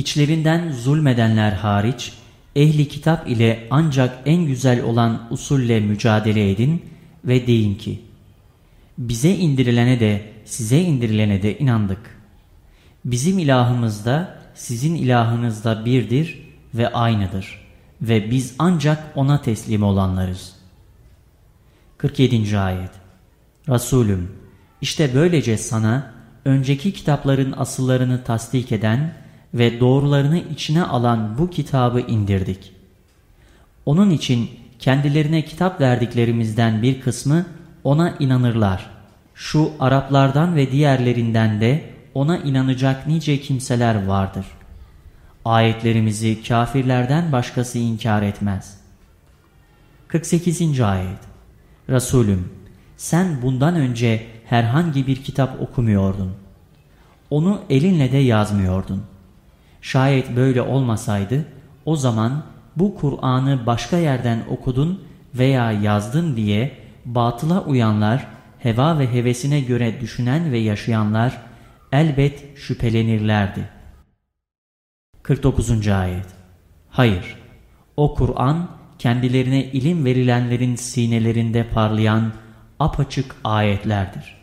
İçlerinden zulmedenler hariç, ehli kitap ile ancak en güzel olan usulle mücadele edin ve deyin ki, bize indirilene de size indirilene de inandık. Bizim ilahımız da sizin ilahınız da birdir ve aynıdır ve biz ancak ona teslim olanlarız. 47. Ayet Resulüm, işte böylece sana önceki kitapların asıllarını tasdik eden ve doğrularını içine alan bu kitabı indirdik. Onun için kendilerine kitap verdiklerimizden bir kısmı ona inanırlar. Şu Araplardan ve diğerlerinden de ona inanacak nice kimseler vardır. Ayetlerimizi kafirlerden başkası inkar etmez. 48. Ayet Resulüm, sen bundan önce herhangi bir kitap okumuyordun. Onu elinle de yazmıyordun. Şayet böyle olmasaydı, o zaman bu Kur'an'ı başka yerden okudun veya yazdın diye batıla uyanlar, heva ve hevesine göre düşünen ve yaşayanlar elbet şüphelenirlerdi. 49. Ayet Hayır, o Kur'an kendilerine ilim verilenlerin sinelerinde parlayan apaçık ayetlerdir.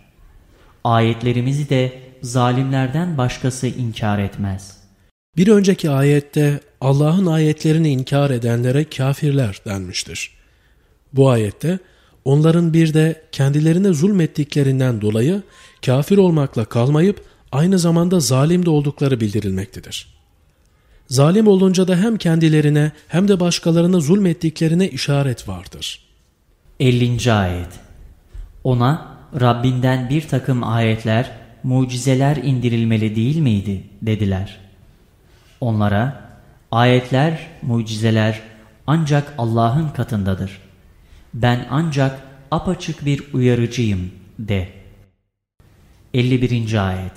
Ayetlerimizi de zalimlerden başkası inkar etmez. Bir önceki ayette Allah'ın ayetlerini inkar edenlere kafirler denmiştir. Bu ayette onların bir de kendilerine zulmettiklerinden dolayı kafir olmakla kalmayıp aynı zamanda zalim de oldukları bildirilmektedir. Zalim olunca da hem kendilerine hem de başkalarına zulmettiklerine işaret vardır. 50. Ayet Ona Rabbinden bir takım ayetler, mucizeler indirilmeli değil miydi dediler. Onlara ayetler, mucizeler ancak Allah'ın katındadır. Ben ancak apaçık bir uyarıcıyım de. 51. Ayet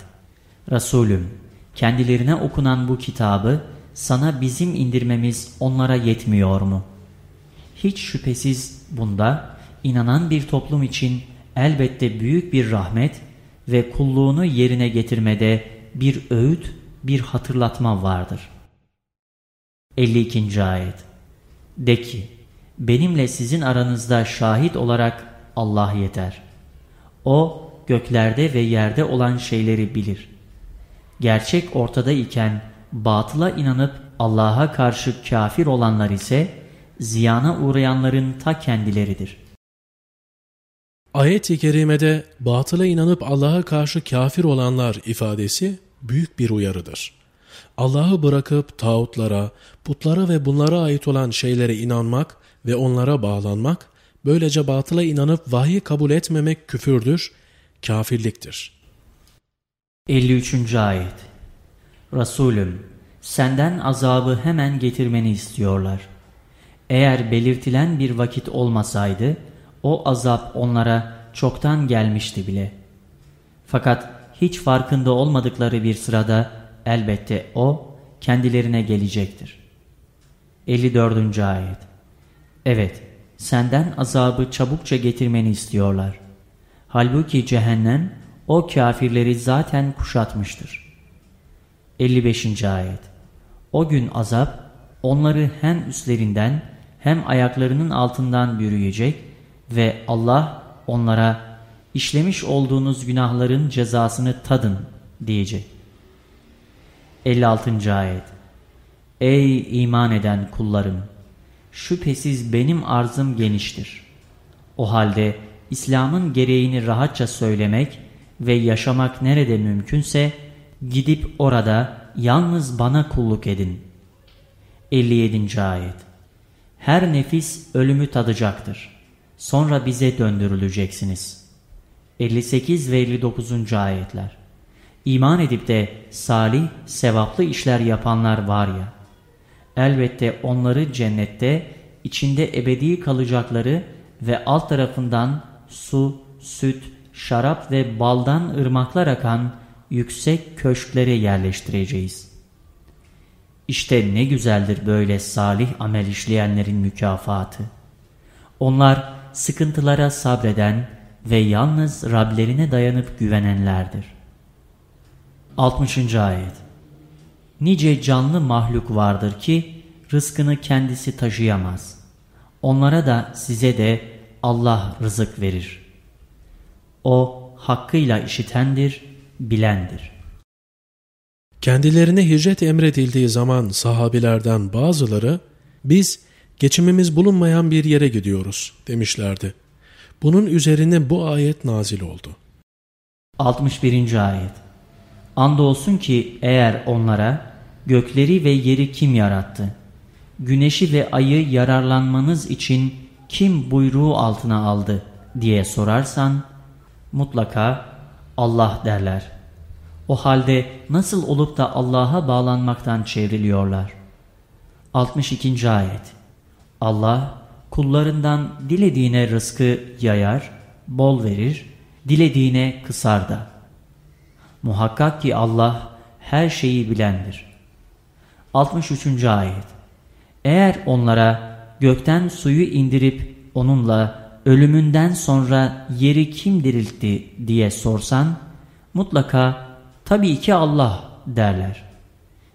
Resulüm, kendilerine okunan bu kitabı sana bizim indirmemiz onlara yetmiyor mu? Hiç şüphesiz bunda inanan bir toplum için elbette büyük bir rahmet ve kulluğunu yerine getirmede bir öğüt, bir hatırlatma vardır. 52. Ayet De ki, benimle sizin aranızda şahit olarak Allah yeter. O, göklerde ve yerde olan şeyleri bilir. Gerçek ortada iken batıla inanıp Allah'a karşı kafir olanlar ise ziyana uğrayanların ta kendileridir. Ayet-i kerimede batıla inanıp Allah'a karşı kafir olanlar ifadesi büyük bir uyarıdır. Allah'ı bırakıp tağutlara, putlara ve bunlara ait olan şeylere inanmak ve onlara bağlanmak, böylece batıla inanıp vahyi kabul etmemek küfürdür, kafirliktir. 53. Ayet Resulüm, senden azabı hemen getirmeni istiyorlar. Eğer belirtilen bir vakit olmasaydı, o azap onlara çoktan gelmişti bile. Fakat hiç farkında olmadıkları bir sırada elbette o kendilerine gelecektir. 54. Ayet Evet, senden azabı çabukça getirmeni istiyorlar. Halbuki cehennem o kafirleri zaten kuşatmıştır. 55. Ayet O gün azap onları hem üstlerinden hem ayaklarının altından bürüyecek ve Allah onlara işlemiş olduğunuz günahların cezasını tadın diyecek. 56. Ayet Ey iman eden kullarım! Şüphesiz benim arzım geniştir. O halde İslam'ın gereğini rahatça söylemek ve yaşamak nerede mümkünse gidip orada yalnız bana kulluk edin. 57. Ayet Her nefis ölümü tadacaktır. Sonra bize döndürüleceksiniz. 58 ve 59. Ayetler İman edip de salih, sevaplı işler yapanlar var ya, elbette onları cennette, içinde ebedi kalacakları ve alt tarafından su, süt, şarap ve baldan ırmaklar akan yüksek köşklere yerleştireceğiz. İşte ne güzeldir böyle salih amel işleyenlerin mükafatı. Onlar sıkıntılara sabreden ve yalnız Rablerine dayanıp güvenenlerdir. 60. Ayet nice canlı mahluk vardır ki rızkını kendisi taşıyamaz. Onlara da size de Allah rızık verir. O hakkıyla işitendir, bilendir. Kendilerine hicret emredildiği zaman sahabilerden bazıları biz geçimimiz bulunmayan bir yere gidiyoruz demişlerdi. Bunun üzerine bu ayet nazil oldu. 61. Ayet Andolsun ki eğer onlara gökleri ve yeri kim yarattı? Güneşi ve ayı yararlanmanız için kim buyruğu altına aldı diye sorarsan mutlaka Allah derler. O halde nasıl olup da Allah'a bağlanmaktan çevriliyorlar? 62. Ayet Allah kullarından dilediğine rızkı yayar, bol verir, dilediğine kısar da. Muhakkak ki Allah her şeyi bilendir. 63. Ayet Eğer onlara gökten suyu indirip onunla ölümünden sonra yeri kim diriltti diye sorsan, mutlaka tabii ki Allah derler.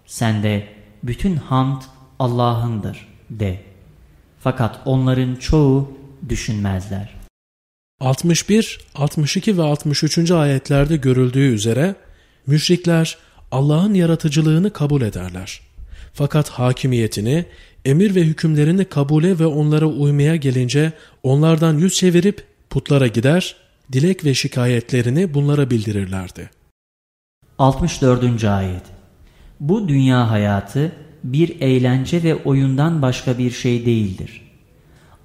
Sen de bütün hamd Allah'ındır de. Fakat onların çoğu düşünmezler. 61, 62 ve 63. ayetlerde görüldüğü üzere müşrikler Allah'ın yaratıcılığını kabul ederler. Fakat hakimiyetini, emir ve hükümlerini kabule ve onlara uymaya gelince onlardan yüz çevirip putlara gider, dilek ve şikayetlerini bunlara bildirirlerdi. 64. Ayet Bu dünya hayatı bir eğlence ve oyundan başka bir şey değildir.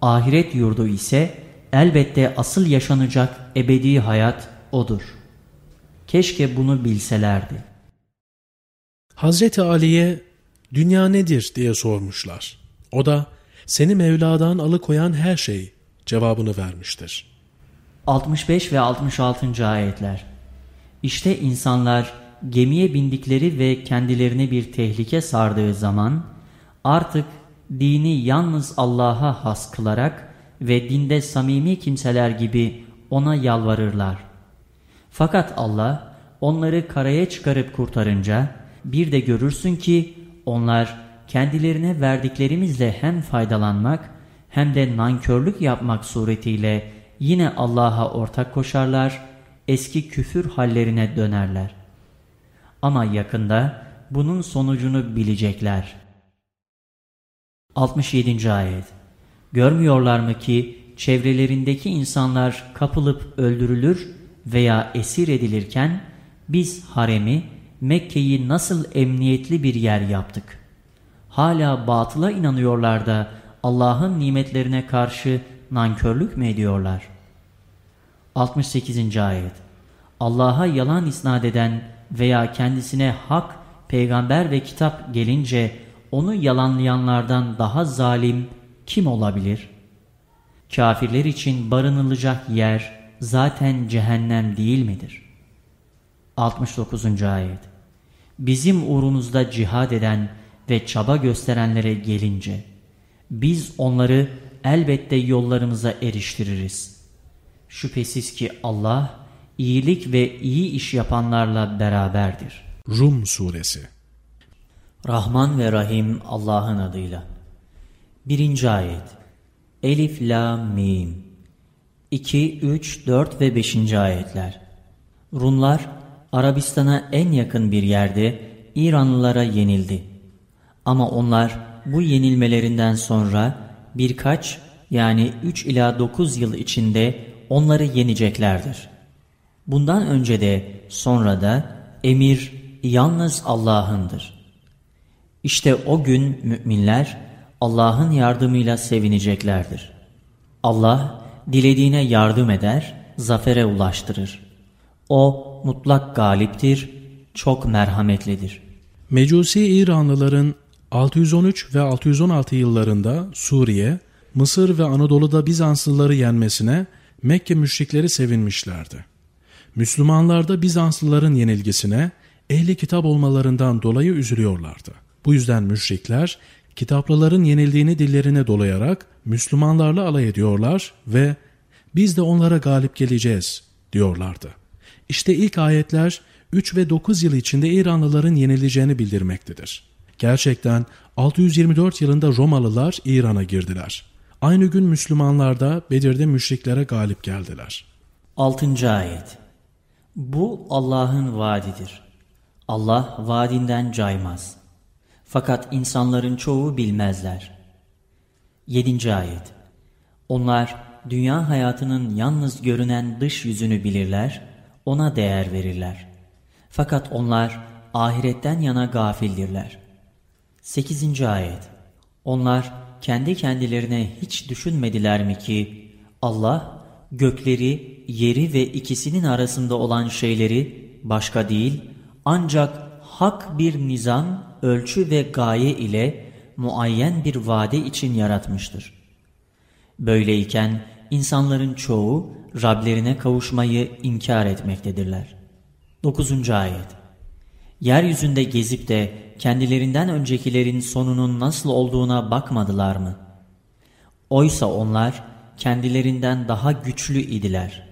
Ahiret yurdu ise elbette asıl yaşanacak ebedi hayat odur. Keşke bunu bilselerdi. Hazreti Ali'ye dünya nedir diye sormuşlar. O da seni Mevla'dan alıkoyan her şey cevabını vermiştir. 65 ve 66. ayetler İşte insanlar gemiye bindikleri ve kendilerini bir tehlike sardığı zaman artık dini yalnız Allah'a has kılarak ve dinde samimi kimseler gibi ona yalvarırlar. Fakat Allah onları karaya çıkarıp kurtarınca bir de görürsün ki onlar kendilerine verdiklerimizle hem faydalanmak hem de nankörlük yapmak suretiyle yine Allah'a ortak koşarlar, eski küfür hallerine dönerler. Ama yakında bunun sonucunu bilecekler. 67. Ayet Görmüyorlar mı ki çevrelerindeki insanlar kapılıp öldürülür veya esir edilirken biz haremi Mekke'yi nasıl emniyetli bir yer yaptık. Hala batıla inanıyorlar da Allah'ın nimetlerine karşı nankörlük mü ediyorlar? 68. Ayet Allah'a yalan isnat eden veya kendisine hak, peygamber ve kitap gelince onu yalanlayanlardan daha zalim kim olabilir? Kafirler için barınılacak yer zaten cehennem değil midir? 69. Ayet Bizim uğrunuzda cihad eden ve çaba gösterenlere gelince, biz onları elbette yollarımıza eriştiririz. Şüphesiz ki Allah, iyilik ve iyi iş yapanlarla beraberdir. Rum Suresi Rahman ve Rahim Allah'ın adıyla. Birinci ayet. Elif, La, Mim. 2, 3, 4 ve 5. ayetler. Rumlar Arabistan'a en yakın bir yerde İranlılara yenildi. Ama onlar bu yenilmelerinden sonra birkaç yani 3 ila 9 yıl içinde onları yeneceklerdir. Bundan önce de sonra da emir yalnız Allah'ındır. İşte o gün müminler Allah'ın yardımıyla sevineceklerdir. Allah dilediğine yardım eder, zafere ulaştırır. O mutlak galiptir, çok merhametlidir. Mecusi İranlıların 613 ve 616 yıllarında Suriye, Mısır ve Anadolu'da Bizanslıları yenmesine Mekke müşrikleri sevinmişlerdi. Müslümanlar da Bizanslıların yenilgisine ehli kitap olmalarından dolayı üzülüyorlardı. Bu yüzden müşrikler kitaplıların yenildiğini dillerine dolayarak Müslümanlarla alay ediyorlar ve biz de onlara galip geleceğiz diyorlardı. İşte ilk ayetler 3 ve 9 yıl içinde İranlıların yenileceğini bildirmektedir. Gerçekten 624 yılında Romalılar İran'a girdiler. Aynı gün Müslümanlar da Bedir'de müşriklere galip geldiler. 6. Ayet Bu Allah'ın vaadidir. Allah vaadinden caymaz. Fakat insanların çoğu bilmezler. 7. Ayet Onlar dünya hayatının yalnız görünen dış yüzünü bilirler, ona değer verirler. Fakat onlar ahiretten yana gafildirler. 8. Ayet Onlar kendi kendilerine hiç düşünmediler mi ki Allah gökleri, yeri ve ikisinin arasında olan şeyleri başka değil ancak hak bir nizam, ölçü ve gaye ile muayyen bir vade için yaratmıştır. Böyleyken insanların çoğu Rablerine kavuşmayı inkar etmektedirler. 9. Ayet Yeryüzünde gezip de kendilerinden öncekilerin sonunun nasıl olduğuna bakmadılar mı? Oysa onlar kendilerinden daha güçlü idiler.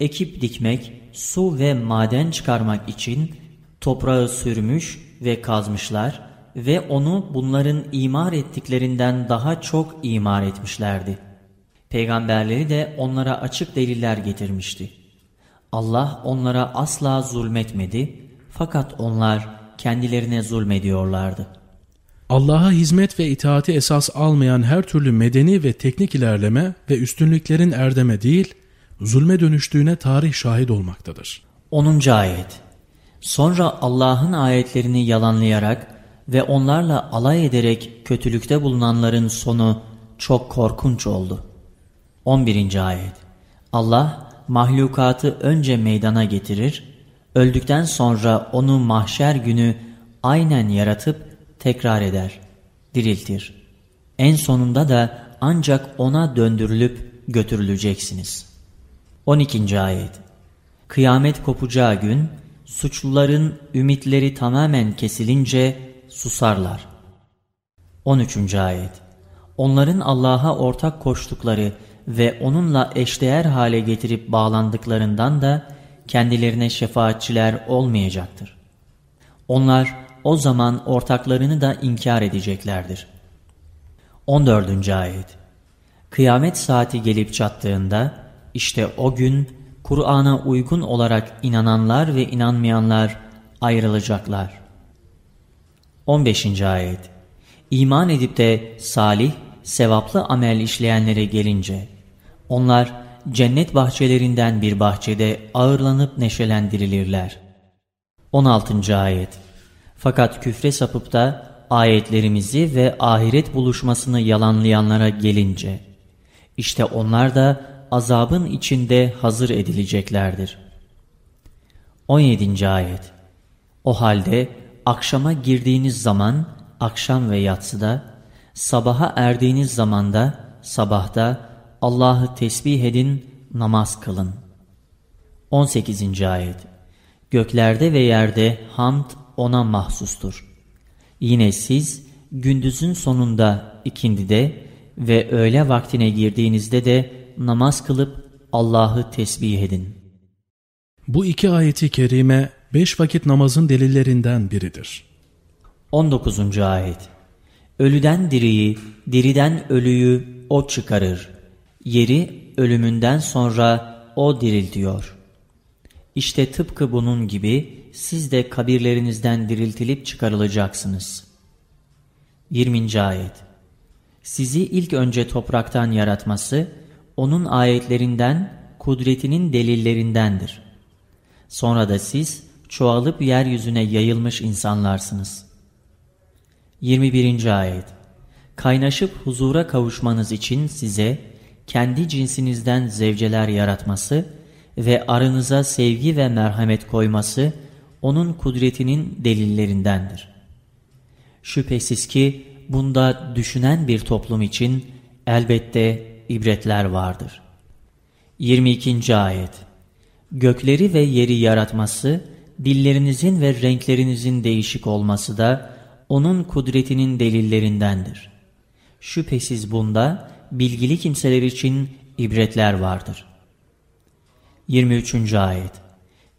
Ekip dikmek, su ve maden çıkarmak için toprağı sürmüş ve kazmışlar ve onu bunların imar ettiklerinden daha çok imar etmişlerdi. Peygamberleri de onlara açık deliller getirmişti. Allah onlara asla zulmetmedi fakat onlar kendilerine zulmediyorlardı. Allah'a hizmet ve itaati esas almayan her türlü medeni ve teknik ilerleme ve üstünlüklerin erdeme değil, zulme dönüştüğüne tarih şahit olmaktadır. 10. Ayet Sonra Allah'ın ayetlerini yalanlayarak ve onlarla alay ederek kötülükte bulunanların sonu çok korkunç oldu. 11. Ayet Allah mahlukatı önce meydana getirir, öldükten sonra onu mahşer günü aynen yaratıp tekrar eder, diriltir. En sonunda da ancak ona döndürülüp götürüleceksiniz. 12. Ayet Kıyamet kopacağı gün, suçluların ümitleri tamamen kesilince susarlar. 13. Ayet Onların Allah'a ortak koştukları ve onunla eşdeğer hale getirip bağlandıklarından da kendilerine şefaatçiler olmayacaktır. Onlar o zaman ortaklarını da inkar edeceklerdir. 14. Ayet Kıyamet saati gelip çattığında işte o gün Kur'an'a uygun olarak inananlar ve inanmayanlar ayrılacaklar. 15. Ayet İman edip de salih, sevaplı amel işleyenlere gelince, onlar cennet bahçelerinden bir bahçede ağırlanıp neşelendirilirler. 16. Ayet Fakat küfre sapıp da ayetlerimizi ve ahiret buluşmasını yalanlayanlara gelince, işte onlar da azabın içinde hazır edileceklerdir. 17. Ayet O halde akşama girdiğiniz zaman, akşam ve yatsıda, sabaha erdiğiniz zamanda, sabahta, Allah'ı tesbih edin, namaz kılın. 18. Ayet Göklerde ve yerde hamd ona mahsustur. Yine siz gündüzün sonunda ikindide ve öğle vaktine girdiğinizde de namaz kılıp Allah'ı tesbih edin. Bu iki ayeti kerime beş vakit namazın delillerinden biridir. 19. Ayet Ölüden diriyi, diriden ölüyü o çıkarır. Yeri ölümünden sonra o diriltiyor. İşte tıpkı bunun gibi siz de kabirlerinizden diriltilip çıkarılacaksınız. 20. Ayet Sizi ilk önce topraktan yaratması, onun ayetlerinden, kudretinin delillerindendir. Sonra da siz çoğalıp yeryüzüne yayılmış insanlarsınız. 21. Ayet Kaynaşıp huzura kavuşmanız için size, kendi cinsinizden zevceler yaratması ve aranıza sevgi ve merhamet koyması onun kudretinin delillerindendir. Şüphesiz ki bunda düşünen bir toplum için elbette ibretler vardır. 22. Ayet Gökleri ve yeri yaratması, dillerinizin ve renklerinizin değişik olması da onun kudretinin delillerindendir. Şüphesiz bunda bilgili kimseler için ibretler vardır. 23. Ayet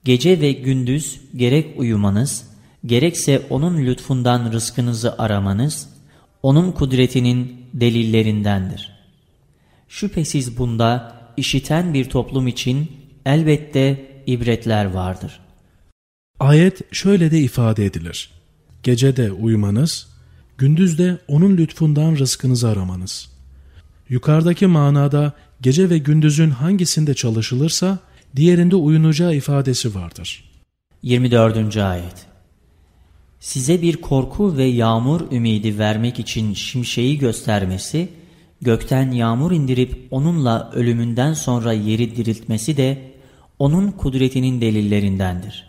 Gece ve gündüz gerek uyumanız, gerekse onun lütfundan rızkınızı aramanız, onun kudretinin delillerindendir. Şüphesiz bunda işiten bir toplum için elbette ibretler vardır. Ayet şöyle de ifade edilir. Gecede uyumanız, gündüzde onun lütfundan rızkınızı aramanız. Yukarıdaki manada gece ve gündüzün hangisinde çalışılırsa diğerinde uyunacağı ifadesi vardır. 24. Ayet Size bir korku ve yağmur ümidi vermek için şimşeği göstermesi, gökten yağmur indirip onunla ölümünden sonra yeri diriltmesi de onun kudretinin delillerindendir.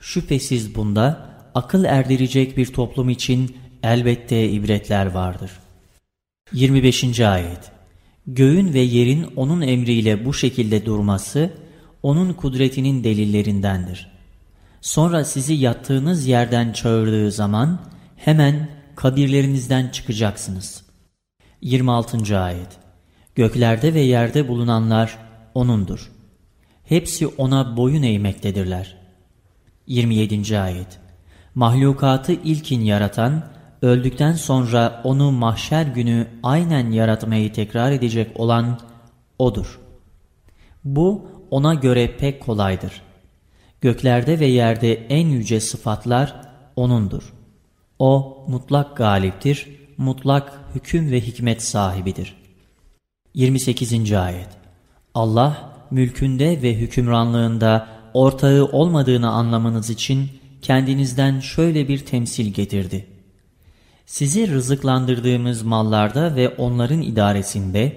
Şüphesiz bunda akıl erdirecek bir toplum için elbette ibretler vardır. 25. Ayet Göğün ve yerin onun emriyle bu şekilde durması, onun kudretinin delillerindendir. Sonra sizi yattığınız yerden çağırdığı zaman hemen kabirlerinizden çıkacaksınız. 26. Ayet Göklerde ve yerde bulunanlar O'nundur. Hepsi O'na boyun eğmektedirler. 27. Ayet Mahlukatı ilkin yaratan, öldükten sonra onu mahşer günü aynen yaratmayı tekrar edecek olan O'dur. Bu O'na göre pek kolaydır. Göklerde ve yerde en yüce sıfatlar O'nundur. O mutlak galiptir, mutlak hüküm ve hikmet sahibidir. 28. Ayet Allah mülkünde ve hükümranlığında ortağı olmadığını anlamanız için kendinizden şöyle bir temsil getirdi. Sizi rızıklandırdığımız mallarda ve onların idaresinde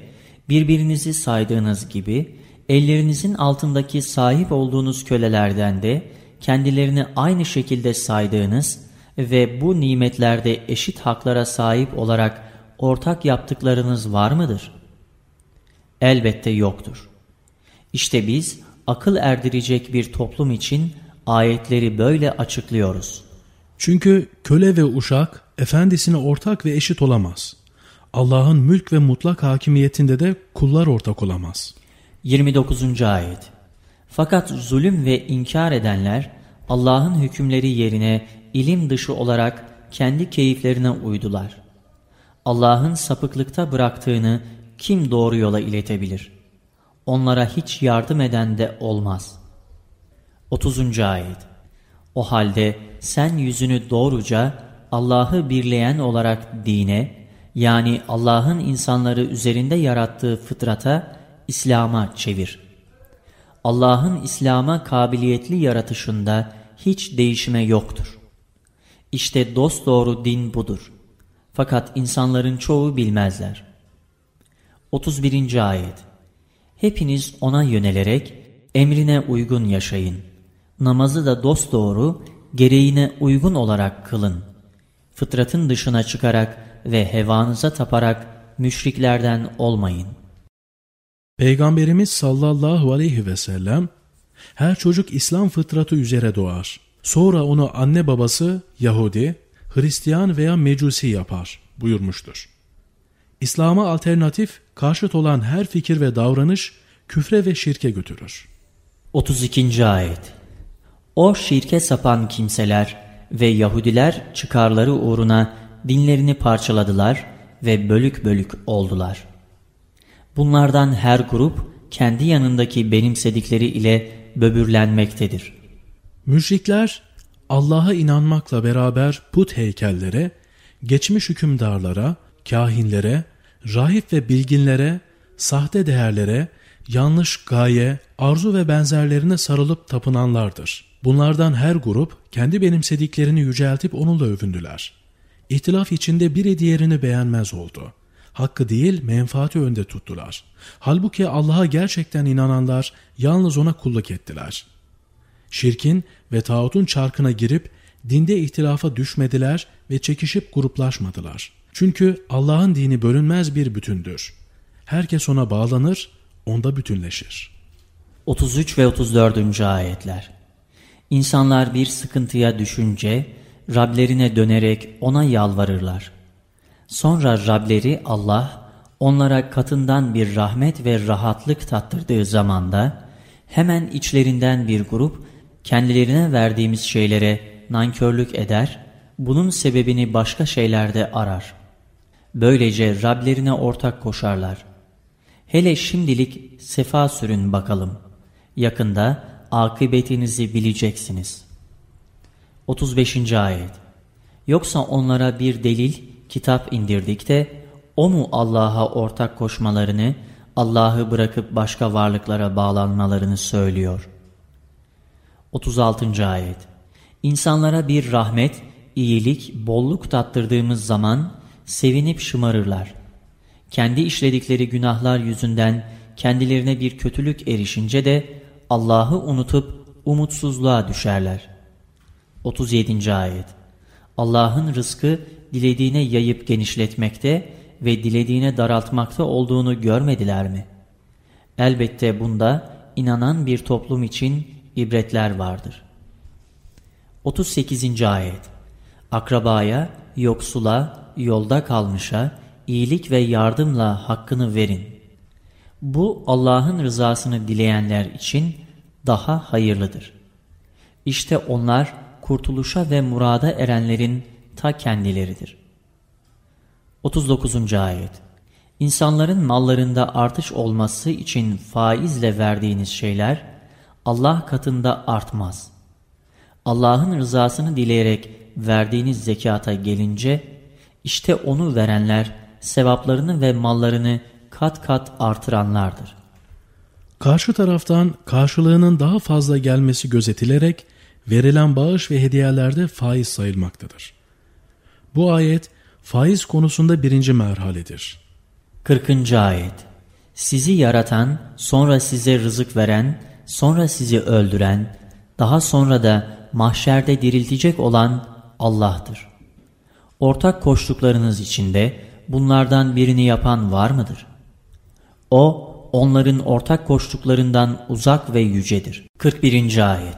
birbirinizi saydığınız gibi ellerinizin altındaki sahip olduğunuz kölelerden de kendilerini aynı şekilde saydığınız ve bu nimetlerde eşit haklara sahip olarak ortak yaptıklarınız var mıdır? Elbette yoktur. İşte biz akıl erdirecek bir toplum için ayetleri böyle açıklıyoruz. Çünkü köle ve uşak efendisine ortak ve eşit olamaz. Allah'ın mülk ve mutlak hakimiyetinde de kullar ortak olamaz. 29. Ayet Fakat zulüm ve inkar edenler Allah'ın hükümleri yerine ilim dışı olarak kendi keyiflerine uydular. Allah'ın sapıklıkta bıraktığını kim doğru yola iletebilir? Onlara hiç yardım eden de olmaz. 30. Ayet O halde sen yüzünü doğruca Allah'ı birleyen olarak dine, yani Allah'ın insanları üzerinde yarattığı fıtrata, İslam'a çevir. Allah'ın İslam'a kabiliyetli yaratışında hiç değişime yoktur. İşte dosdoğru din budur. Fakat insanların çoğu bilmezler. 31. Ayet Hepiniz ona yönelerek emrine uygun yaşayın. Namazı da dosdoğru, gereğine uygun olarak kılın. Fıtratın dışına çıkarak ve hevanıza taparak müşriklerden olmayın. Peygamberimiz sallallahu aleyhi ve sellem her çocuk İslam fıtratı üzere doğar. Sonra onu anne babası Yahudi, Hristiyan veya Mecusi yapar buyurmuştur. İslam'a alternatif, karşıt olan her fikir ve davranış küfre ve şirke götürür. 32. Ayet O şirke sapan kimseler ve Yahudiler çıkarları uğruna dinlerini parçaladılar ve bölük bölük oldular. Bunlardan her grup kendi yanındaki benimsedikleri ile böbürlenmektedir. Müşrikler Allah'a inanmakla beraber put heykellere, geçmiş hükümdarlara, kahinlere, rahip ve bilginlere, sahte değerlere, yanlış gaye, arzu ve benzerlerine sarılıp tapınanlardır. Bunlardan her grup kendi benimsediklerini yüceltip onunla övündüler. İhtilaf içinde biri diğerini beğenmez oldu. Hakkı değil menfaati önde tuttular. Halbuki Allah'a gerçekten inananlar yalnız ona kulluk ettiler. Şirkin ve tağutun çarkına girip dinde ihtilafa düşmediler ve çekişip gruplaşmadılar. Çünkü Allah'ın dini bölünmez bir bütündür. Herkes ona bağlanır, onda bütünleşir. 33 ve 34. ayetler İnsanlar bir sıkıntıya düşünce Rablerine dönerek ona yalvarırlar. Sonra Rableri Allah onlara katından bir rahmet ve rahatlık tattırdığı zamanda hemen içlerinden bir grup kendilerine verdiğimiz şeylere nankörlük eder, bunun sebebini başka şeylerde arar. Böylece Rablerine ortak koşarlar. Hele şimdilik sefa sürün bakalım. Yakında akıbetinizi bileceksiniz. 35. Ayet Yoksa onlara bir delil, kitap indirdik de, o mu Allah'a ortak koşmalarını, Allah'ı bırakıp başka varlıklara bağlanmalarını söylüyor. 36. Ayet İnsanlara bir rahmet, iyilik, bolluk tattırdığımız zaman sevinip şımarırlar. Kendi işledikleri günahlar yüzünden kendilerine bir kötülük erişince de Allah'ı unutup umutsuzluğa düşerler. 37. Ayet Allah'ın rızkı dilediğine yayıp genişletmekte ve dilediğine daraltmakta olduğunu görmediler mi? Elbette bunda inanan bir toplum için ibretler vardır. 38. Ayet Akrabaya, yoksula, yolda kalmışa, iyilik ve yardımla hakkını verin. Bu Allah'ın rızasını dileyenler için daha hayırlıdır. İşte onlar kurtuluşa ve murada erenlerin ta kendileridir. 39. Ayet İnsanların mallarında artış olması için faizle verdiğiniz şeyler Allah katında artmaz. Allah'ın rızasını dileyerek verdiğiniz zekata gelince işte onu verenler sevaplarını ve mallarını kat kat artıranlardır. Karşı taraftan karşılığının daha fazla gelmesi gözetilerek verilen bağış ve hediyelerde faiz sayılmaktadır. Bu ayet faiz konusunda birinci merhaledir. 40. Ayet Sizi yaratan, sonra size rızık veren, sonra sizi öldüren, daha sonra da mahşerde diriltecek olan Allah'tır. Ortak koştuklarınız içinde bunlardan birini yapan var mıdır? O, onların ortak koştuklarından uzak ve yücedir. 41. Ayet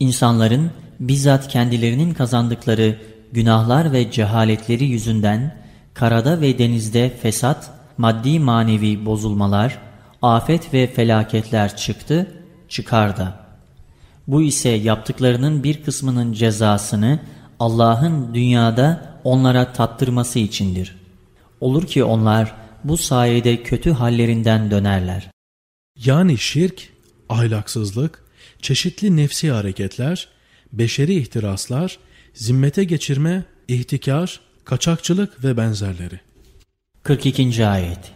İnsanların bizzat kendilerinin kazandıkları günahlar ve cehaletleri yüzünden karada ve denizde fesat, maddi manevi bozulmalar, afet ve felaketler çıktı, çıkar da. Bu ise yaptıklarının bir kısmının cezasını Allah'ın dünyada onlara tattırması içindir. Olur ki onlar bu sayede kötü hallerinden dönerler. Yani şirk, ahlaksızlık, çeşitli nefsi hareketler, beşeri ihtiraslar, zimmete geçirme, ihtikar, kaçakçılık ve benzerleri. 42. Ayet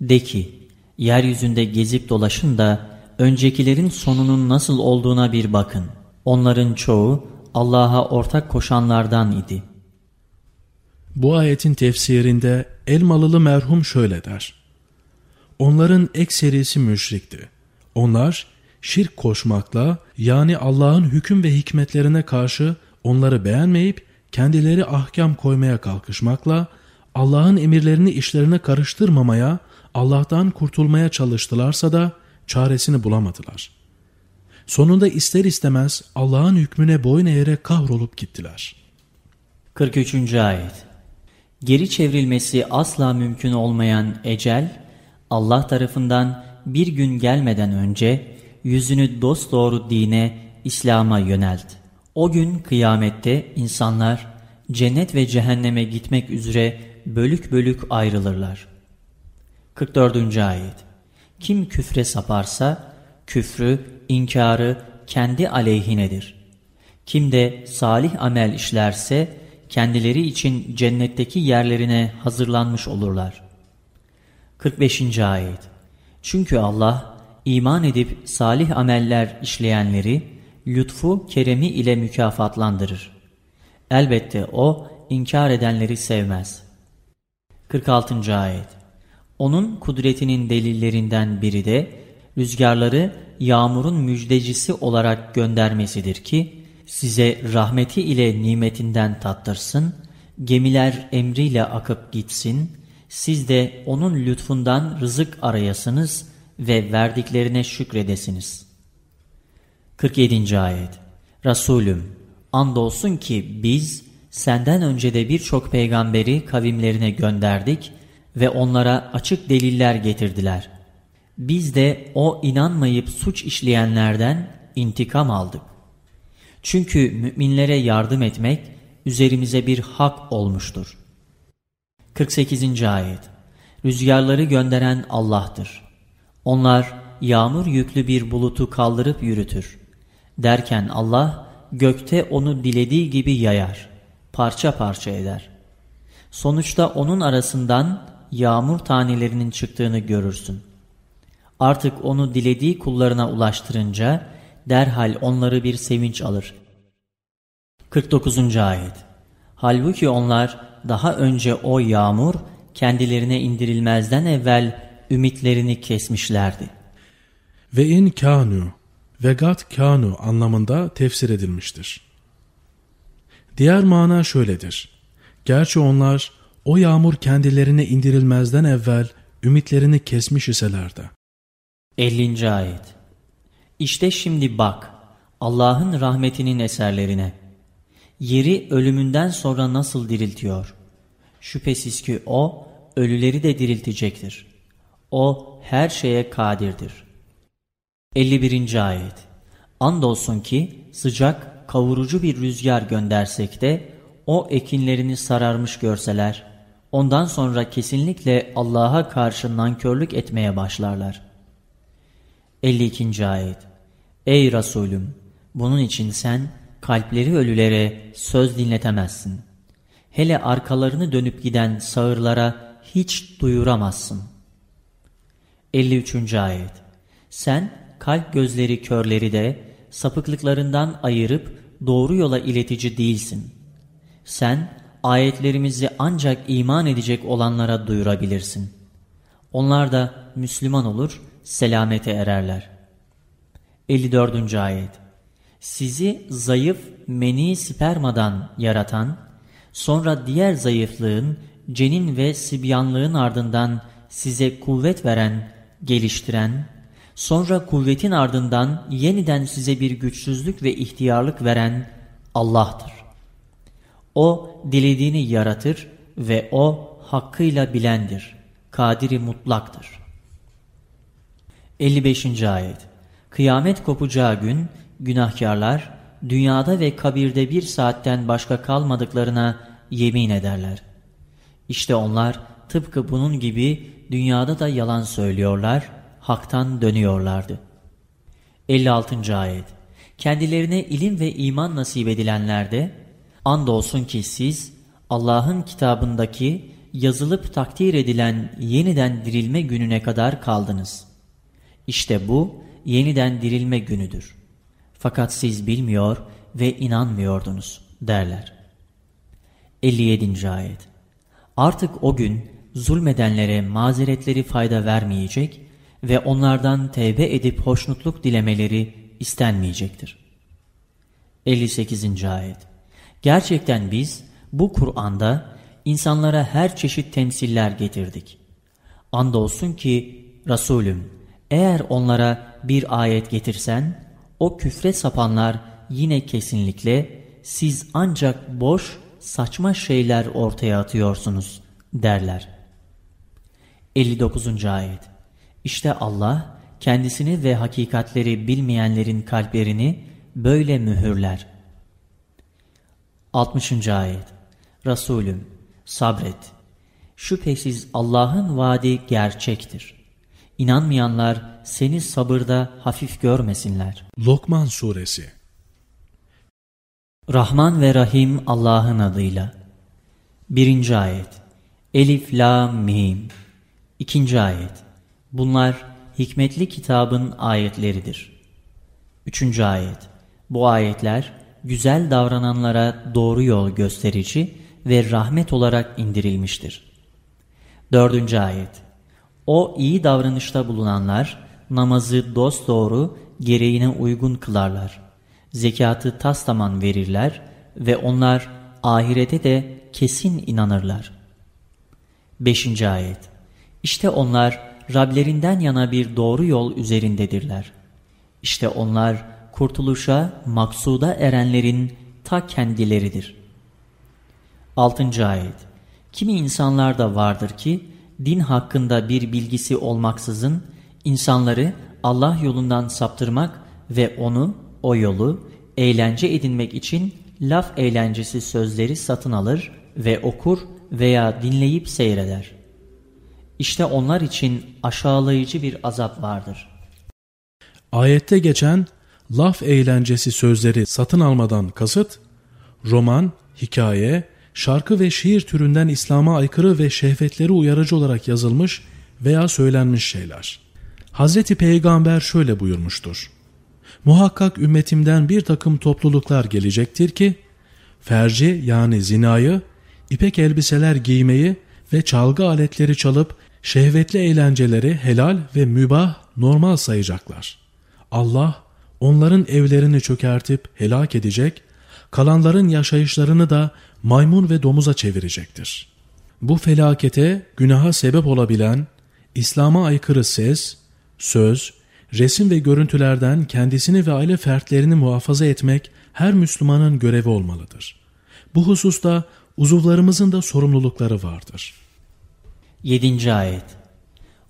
De ki, yeryüzünde gezip dolaşın da öncekilerin sonunun nasıl olduğuna bir bakın. Onların çoğu Allah'a ortak koşanlardan idi. Bu ayetin tefsirinde Elmalılı merhum şöyle der. Onların ekserisi müşrikti. Onlar şirk koşmakla yani Allah'ın hüküm ve hikmetlerine karşı onları beğenmeyip kendileri ahkam koymaya kalkışmakla Allah'ın emirlerini işlerine karıştırmamaya, Allah'tan kurtulmaya çalıştılarsa da çaresini bulamadılar. Sonunda ister istemez Allah'ın hükmüne boyun eğerek kahrolup gittiler. 43. Ayet Geri çevrilmesi asla mümkün olmayan ecel, Allah tarafından bir gün gelmeden önce yüzünü dosdoğru dine, İslam'a yönelt. O gün kıyamette insanlar cennet ve cehenneme gitmek üzere bölük bölük ayrılırlar. 44. Ayet Kim küfre saparsa, küfrü, inkarı kendi aleyhinedir. Kim de salih amel işlerse, kendileri için cennetteki yerlerine hazırlanmış olurlar. 45. Ayet Çünkü Allah, iman edip salih ameller işleyenleri, lütfu keremi ile mükafatlandırır. Elbette O, inkar edenleri sevmez. 46. Ayet Onun kudretinin delillerinden biri de, rüzgarları yağmurun müjdecisi olarak göndermesidir ki, size rahmeti ile nimetinden tattırsın, gemiler emriyle akıp gitsin, siz de onun lütfundan rızık arayasınız ve verdiklerine şükredesiniz. 47. Ayet Resulüm, andolsun ki biz senden önce de birçok peygamberi kavimlerine gönderdik ve onlara açık deliller getirdiler. Biz de o inanmayıp suç işleyenlerden intikam aldık. Çünkü müminlere yardım etmek üzerimize bir hak olmuştur. 48. Ayet Rüzgarları gönderen Allah'tır. Onlar yağmur yüklü bir bulutu kaldırıp yürütür. Derken Allah gökte onu dilediği gibi yayar, parça parça eder. Sonuçta onun arasından yağmur tanelerinin çıktığını görürsün. Artık onu dilediği kullarına ulaştırınca derhal onları bir sevinç alır. 49. Ayet Halbuki onlar daha önce o yağmur kendilerine indirilmezden evvel ümitlerini kesmişlerdi. Ve in kanu ve gat kanu anlamında tefsir edilmiştir. Diğer mana şöyledir. Gerçi onlar o yağmur kendilerine indirilmezden evvel ümitlerini kesmiş iseler de. 50. Ayet İşte şimdi bak Allah'ın rahmetinin eserlerine. Yeri ölümünden sonra nasıl diriltiyor? Şüphesiz ki O ölüleri de diriltecektir. O her şeye kadirdir. 51. Ayet Andolsun ki sıcak, kavurucu bir rüzgar göndersek de o ekinlerini sararmış görseler, ondan sonra kesinlikle Allah'a karşı nankörlük etmeye başlarlar. 52. Ayet Ey Resulüm! Bunun için sen kalpleri ölülere söz dinletemezsin. Hele arkalarını dönüp giden sağırlara hiç duyuramazsın. 53. Ayet Sen kalp gözleri körleri de sapıklıklarından ayırıp doğru yola iletici değilsin. Sen ayetlerimizi ancak iman edecek olanlara duyurabilirsin. Onlar da Müslüman olur, selamete ererler. 54. Ayet Sizi zayıf meni spermadan yaratan, sonra diğer zayıflığın, cenin ve sibyanlığın ardından size kuvvet veren, geliştiren, sonra kuvvetin ardından yeniden size bir güçsüzlük ve ihtiyarlık veren Allah'tır. O dilediğini yaratır ve O hakkıyla bilendir, kadiri mutlaktır. 55. Ayet Kıyamet kopacağı gün günahkarlar dünyada ve kabirde bir saatten başka kalmadıklarına yemin ederler. İşte onlar tıpkı bunun gibi dünyada da yalan söylüyorlar, haktan dönüyorlardı. 56. Ayet Kendilerine ilim ve iman nasip edilenler de, andolsun ki siz Allah'ın kitabındaki yazılıp takdir edilen yeniden dirilme gününe kadar kaldınız. İşte bu yeniden dirilme günüdür. Fakat siz bilmiyor ve inanmıyordunuz derler. 57. Ayet Artık o gün zulmedenlere mazeretleri fayda vermeyecek ve onlardan tevbe edip hoşnutluk dilemeleri istenmeyecektir. 58. Ayet Gerçekten biz bu Kur'an'da insanlara her çeşit temsiller getirdik. Andolsun ki Resulüm eğer onlara bir ayet getirsen o küfre sapanlar yine kesinlikle siz ancak boş saçma şeyler ortaya atıyorsunuz derler. 59. Ayet İşte Allah kendisini ve hakikatleri bilmeyenlerin kalplerini böyle mühürler. 60. Ayet Resulüm sabret. Şüphesiz Allah'ın vaadi gerçektir. İnanmayanlar seni sabırda hafif görmesinler. Lokman Suresi Rahman ve Rahim Allah'ın adıyla. 1. Ayet Elif, La, Mim 2. Ayet Bunlar hikmetli kitabın ayetleridir. 3. Ayet Bu ayetler güzel davrananlara doğru yol gösterici ve rahmet olarak indirilmiştir. 4. Ayet O iyi davranışta bulunanlar namazı dosdoğru gereğine uygun kılarlar. Zekatı taslaman verirler ve onlar ahirete de kesin inanırlar. 5. Ayet İşte onlar Rablerinden yana bir doğru yol üzerindedirler. İşte onlar kurtuluşa, maksuda erenlerin ta kendileridir. 6. Ayet Kimi insanlar da vardır ki, din hakkında bir bilgisi olmaksızın, insanları Allah yolundan saptırmak ve onu, o yolu, eğlence edinmek için laf eğlencesi sözleri satın alır ve okur veya dinleyip seyreder. İşte onlar için aşağılayıcı bir azap vardır. Ayette geçen laf eğlencesi sözleri satın almadan kasıt, roman, hikaye, şarkı ve şiir türünden İslam'a aykırı ve şehvetleri uyarıcı olarak yazılmış veya söylenmiş şeyler. Hazreti Peygamber şöyle buyurmuştur. Muhakkak ümmetimden bir takım topluluklar gelecektir ki, ferci yani zinayı, ipek elbiseler giymeyi ve çalgı aletleri çalıp şehvetli eğlenceleri helal ve mübah normal sayacaklar. Allah onların evlerini çökertip helak edecek, kalanların yaşayışlarını da maymun ve domuza çevirecektir. Bu felakete günaha sebep olabilen, İslam'a aykırı ses, söz, resim ve görüntülerden kendisini ve aile fertlerini muhafaza etmek her Müslümanın görevi olmalıdır. Bu hususta uzuvlarımızın da sorumlulukları vardır. 7. Ayet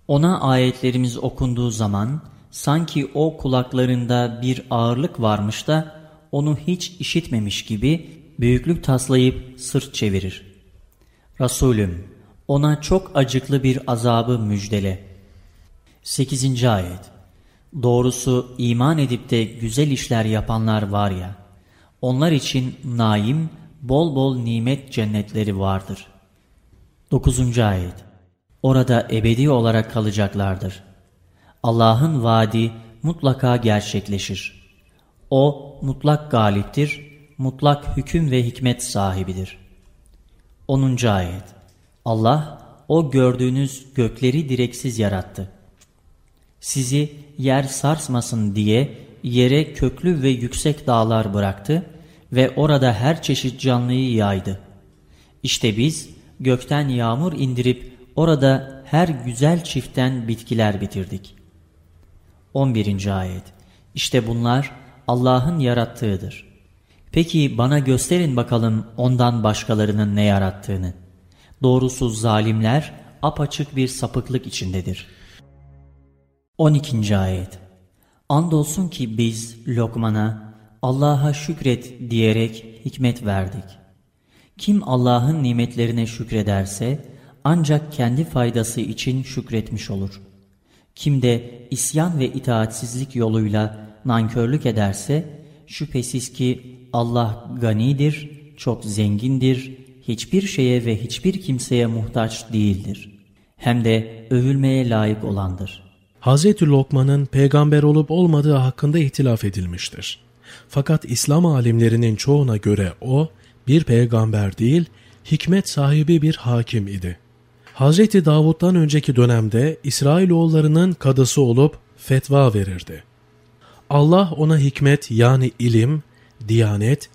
Ona ayetlerimiz okunduğu zaman sanki o kulaklarında bir ağırlık varmış da onu hiç işitmemiş gibi büyüklük taslayıp sırt çevirir. Resulüm ona çok acıklı bir azabı müjdele. 8. Ayet Doğrusu iman edip de güzel işler yapanlar var ya, onlar için naim, bol bol nimet cennetleri vardır. 9. Ayet Orada ebedi olarak kalacaklardır. Allah'ın vaadi mutlaka gerçekleşir. O mutlak galiptir, mutlak hüküm ve hikmet sahibidir. 10. Ayet Allah o gördüğünüz gökleri direksiz yarattı. Sizi yer sarsmasın diye yere köklü ve yüksek dağlar bıraktı ve orada her çeşit canlıyı yaydı. İşte biz gökten yağmur indirip orada her güzel çiften bitkiler bitirdik. 11. Ayet İşte bunlar Allah'ın yarattığıdır. Peki bana gösterin bakalım ondan başkalarının ne yarattığını. Doğrusu zalimler apaçık bir sapıklık içindedir. 12. Ayet Andolsun ki biz Lokman'a Allah'a şükret diyerek hikmet verdik. Kim Allah'ın nimetlerine şükrederse ancak kendi faydası için şükretmiş olur. Kim de isyan ve itaatsizlik yoluyla nankörlük ederse şüphesiz ki Allah ganidir, çok zengindir, hiçbir şeye ve hiçbir kimseye muhtaç değildir. Hem de övülmeye layık olandır. Hz. Lokman'ın peygamber olup olmadığı hakkında ihtilaf edilmiştir. Fakat İslam alimlerinin çoğuna göre o bir peygamber değil, hikmet sahibi bir hakim idi. Hz. Davud'dan önceki dönemde İsrailoğullarının kadısı olup fetva verirdi. Allah ona hikmet yani ilim, diyanet,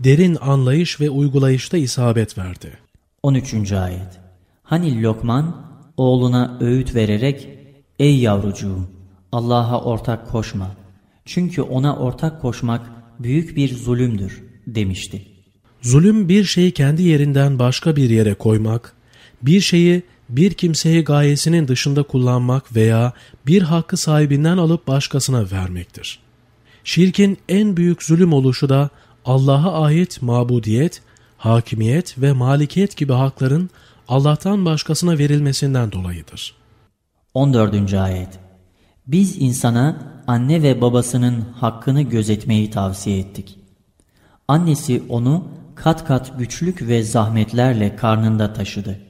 derin anlayış ve uygulayışta isabet verdi. 13. Ayet Hani Lokman oğluna öğüt vererek Ey yavrucuğum Allah'a ortak koşma. Çünkü ona ortak koşmak büyük bir zulümdür demişti. Zulüm bir şeyi kendi yerinden başka bir yere koymak, bir şeyi bir kimseye gayesinin dışında kullanmak veya bir hakkı sahibinden alıp başkasına vermektir. Şirkin en büyük zulüm oluşu da Allah'a ait mabudiyet, hakimiyet ve malikiyet gibi hakların Allah'tan başkasına verilmesinden dolayıdır. 14. Ayet Biz insana anne ve babasının hakkını gözetmeyi tavsiye ettik. Annesi onu kat kat güçlük ve zahmetlerle karnında taşıdı.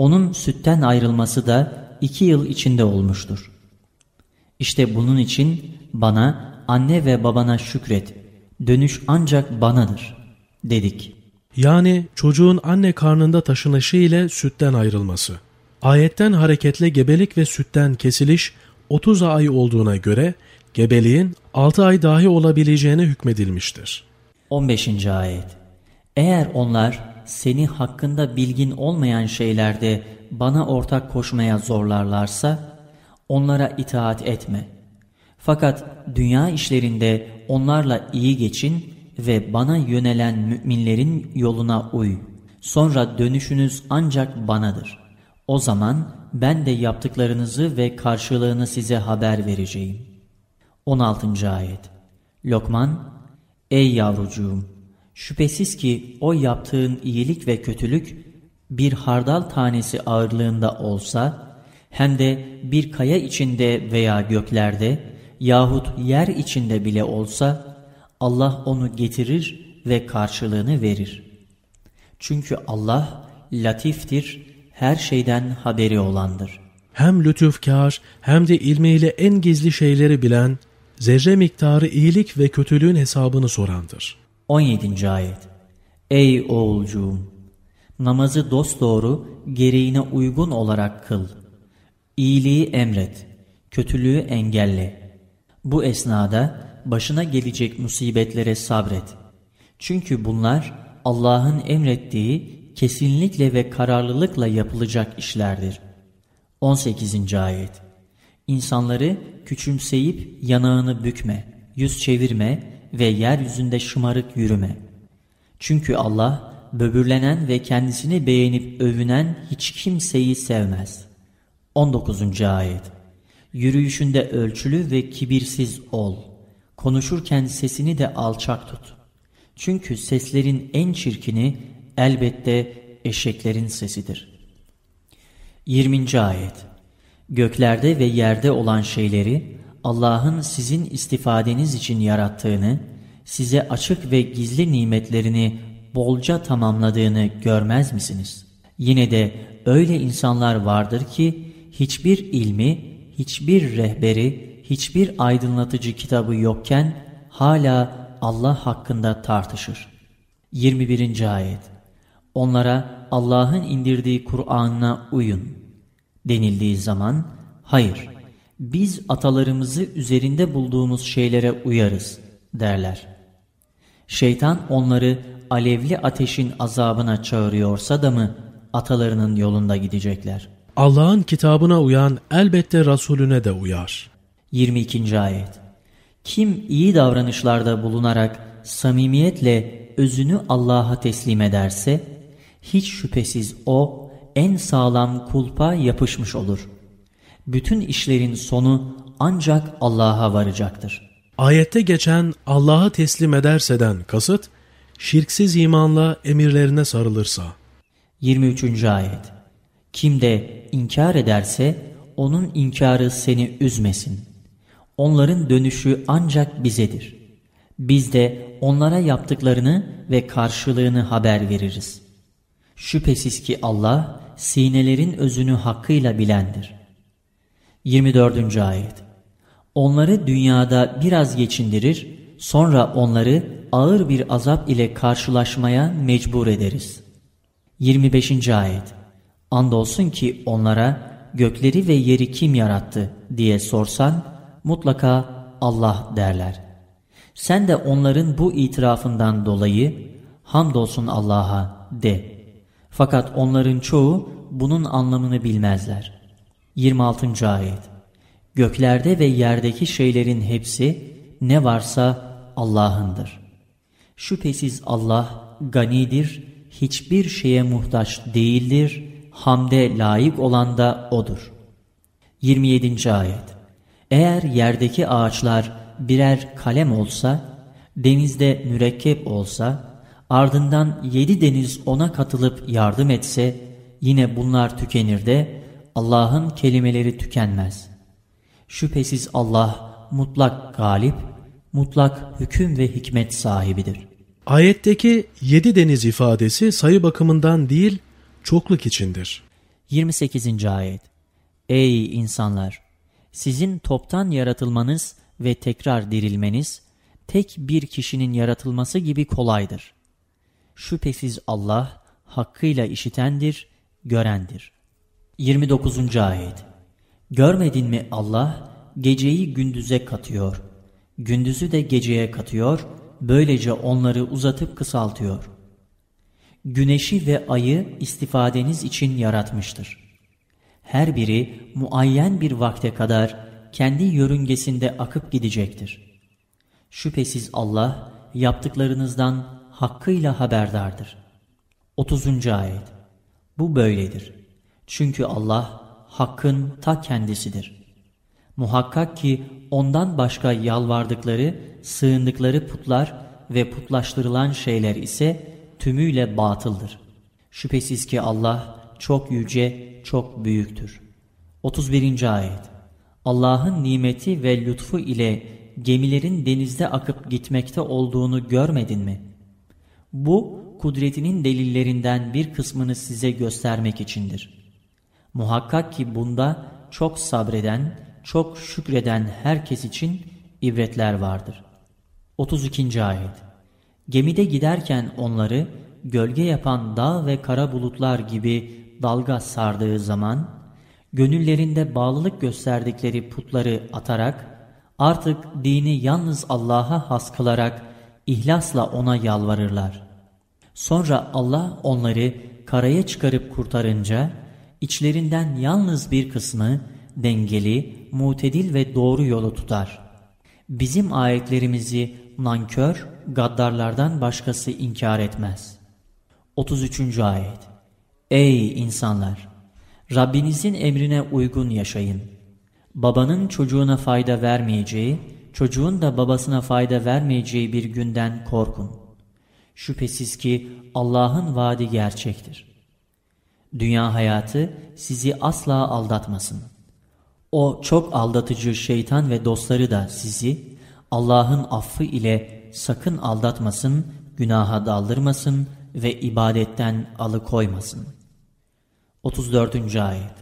Onun sütten ayrılması da iki yıl içinde olmuştur. İşte bunun için bana anne ve babana şükret, dönüş ancak banadır, dedik. Yani çocuğun anne karnında taşınışı ile sütten ayrılması. Ayetten hareketle gebelik ve sütten kesiliş 30 ay olduğuna göre gebeliğin 6 ay dahi olabileceğine hükmedilmiştir. 15. Ayet Eğer onlar seni hakkında bilgin olmayan şeylerde bana ortak koşmaya zorlarlarsa onlara itaat etme. Fakat dünya işlerinde onlarla iyi geçin ve bana yönelen müminlerin yoluna uy. Sonra dönüşünüz ancak banadır. O zaman ben de yaptıklarınızı ve karşılığını size haber vereceğim. 16. Ayet Lokman, Ey yavrucuğum! Şüphesiz ki o yaptığın iyilik ve kötülük bir hardal tanesi ağırlığında olsa hem de bir kaya içinde veya göklerde yahut yer içinde bile olsa Allah onu getirir ve karşılığını verir. Çünkü Allah latiftir, her şeyden haberi olandır. Hem lütufkar hem de ilmiyle en gizli şeyleri bilen, zerre miktarı iyilik ve kötülüğün hesabını sorandır. 17. Ayet Ey oğulcuğum! Namazı dosdoğru, gereğine uygun olarak kıl. İyiliği emret, kötülüğü engelle. Bu esnada başına gelecek musibetlere sabret. Çünkü bunlar Allah'ın emrettiği kesinlikle ve kararlılıkla yapılacak işlerdir. 18. Ayet İnsanları küçümseyip yanağını bükme, yüz çevirme ve yeryüzünde şımarık yürüme. Çünkü Allah böbürlenen ve kendisini beğenip övünen hiç kimseyi sevmez. 19. Ayet Yürüyüşünde ölçülü ve kibirsiz ol. Konuşurken sesini de alçak tut. Çünkü seslerin en çirkini elbette eşeklerin sesidir. 20. Ayet Göklerde ve yerde olan şeyleri Allah'ın sizin istifadeniz için yarattığını, size açık ve gizli nimetlerini bolca tamamladığını görmez misiniz? Yine de öyle insanlar vardır ki hiçbir ilmi, hiçbir rehberi, hiçbir aydınlatıcı kitabı yokken hala Allah hakkında tartışır. 21. Ayet Onlara Allah'ın indirdiği Kur'an'ına uyun denildiği zaman hayır biz atalarımızı üzerinde bulduğumuz şeylere uyarız derler. Şeytan onları alevli ateşin azabına çağırıyorsa da mı atalarının yolunda gidecekler? Allah'ın kitabına uyan elbette Resulüne de uyar. 22. Ayet Kim iyi davranışlarda bulunarak samimiyetle özünü Allah'a teslim ederse, hiç şüphesiz o en sağlam kulpa yapışmış olur. Bütün işlerin sonu ancak Allah'a varacaktır. Ayette geçen Allah'a teslim ederseden kasıt, şirksiz imanla emirlerine sarılırsa. 23. Ayet Kim de inkar ederse onun inkarı seni üzmesin. Onların dönüşü ancak bizedir. Biz de onlara yaptıklarını ve karşılığını haber veririz. Şüphesiz ki Allah sinelerin özünü hakkıyla bilendir. 24. Ayet Onları dünyada biraz geçindirir, sonra onları ağır bir azap ile karşılaşmaya mecbur ederiz. 25. Ayet Andolsun ki onlara gökleri ve yeri kim yarattı diye sorsan mutlaka Allah derler. Sen de onların bu itirafından dolayı hamdolsun Allah'a de. Fakat onların çoğu bunun anlamını bilmezler. 26. Ayet Göklerde ve yerdeki şeylerin hepsi ne varsa Allah'ındır. Şüphesiz Allah ganidir, hiçbir şeye muhtaç değildir, hamde layık olan da O'dur. 27. Ayet Eğer yerdeki ağaçlar birer kalem olsa, denizde mürekkep olsa, ardından yedi deniz ona katılıp yardım etse, yine bunlar tükenir de Allah'ın kelimeleri tükenmez. Şüphesiz Allah mutlak galip, mutlak hüküm ve hikmet sahibidir. Ayetteki yedi deniz ifadesi sayı bakımından değil, çokluk içindir. 28. Ayet Ey insanlar! Sizin toptan yaratılmanız ve tekrar dirilmeniz, tek bir kişinin yaratılması gibi kolaydır. Şüphesiz Allah, hakkıyla işitendir, görendir. 29. Ayet Görmedin mi Allah, geceyi gündüze katıyor, gündüzü de geceye katıyor, böylece onları uzatıp kısaltıyor. Güneşi ve ayı istifadeniz için yaratmıştır. Her biri muayyen bir vakte kadar kendi yörüngesinde akıp gidecektir. Şüphesiz Allah yaptıklarınızdan hakkıyla haberdardır. 30. Ayet Bu böyledir. Çünkü Allah hakkın ta kendisidir. Muhakkak ki ondan başka yalvardıkları, sığındıkları putlar ve putlaştırılan şeyler ise tümüyle batıldır. Şüphesiz ki Allah çok yüce, çok büyüktür. 31. Ayet Allah'ın nimeti ve lütfu ile gemilerin denizde akıp gitmekte olduğunu görmedin mi? Bu, kudretinin delillerinden bir kısmını size göstermek içindir. Muhakkak ki bunda çok sabreden, çok şükreden herkes için ibretler vardır. 32. Ayet Gemide giderken onları gölge yapan dağ ve kara bulutlar gibi dalga sardığı zaman, gönüllerinde bağlılık gösterdikleri putları atarak, artık dini yalnız Allah'a has kılarak, ihlasla ona yalvarırlar. Sonra Allah onları karaya çıkarıp kurtarınca, içlerinden yalnız bir kısmı dengeli, mutedil ve doğru yolu tutar. Bizim ayetlerimizi nankör, gaddarlardan başkası inkar etmez. 33. Ayet Ey insanlar! Rabbinizin emrine uygun yaşayın. Babanın çocuğuna fayda vermeyeceği, çocuğun da babasına fayda vermeyeceği bir günden korkun. Şüphesiz ki Allah'ın vaadi gerçektir. Dünya hayatı sizi asla aldatmasın. O çok aldatıcı şeytan ve dostları da sizi Allah'ın affı ile sakın aldatmasın, günaha daldırmasın ve ibadetten alıkoymasın. 34. Ayet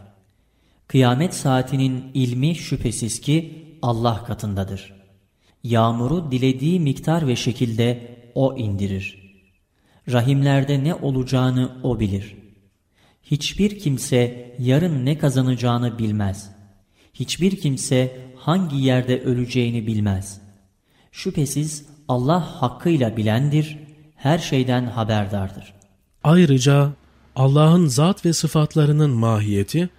Kıyamet saatinin ilmi şüphesiz ki Allah katındadır. Yağmuru dilediği miktar ve şekilde O indirir. Rahimlerde ne olacağını O bilir. Hiçbir kimse yarın ne kazanacağını bilmez. Hiçbir kimse hangi yerde öleceğini bilmez. Şüphesiz Allah hakkıyla bilendir, her şeyden haberdardır. Ayrıca Allah'ın zat ve sıfatlarının mahiyeti,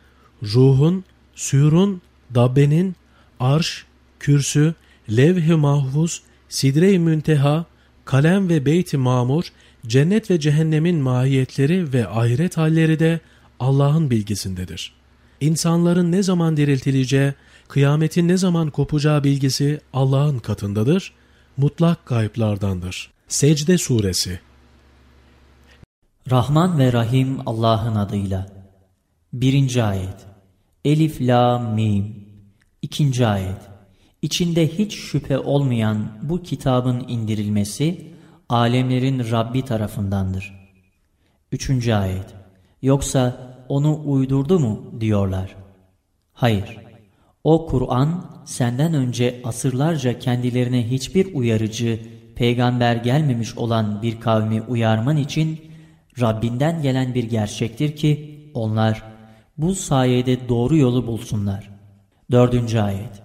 ruhun, sürun, dabbenin, arş, kürsü, levh-i mahfuz, sidre-i münteha, kalem ve beyt-i mamur, cennet ve cehennemin mahiyetleri ve ahiret halleri de Allah'ın bilgisindedir. İnsanların ne zaman diriltileceği, kıyametin ne zaman kopacağı bilgisi Allah'ın katındadır, mutlak gayplardandır. Secde Suresi Rahman ve Rahim Allah'ın adıyla. Birinci ayet. Elif, La, Mim. İkinci ayet. İçinde hiç şüphe olmayan bu kitabın indirilmesi, alemlerin Rabbi tarafındandır. Üçüncü ayet. Yoksa onu uydurdu mu diyorlar. Hayır. O Kur'an senden önce asırlarca kendilerine hiçbir uyarıcı, peygamber gelmemiş olan bir kavmi uyarman için Rabbinden gelen bir gerçektir ki onlar bu sayede doğru yolu bulsunlar. Dördüncü ayet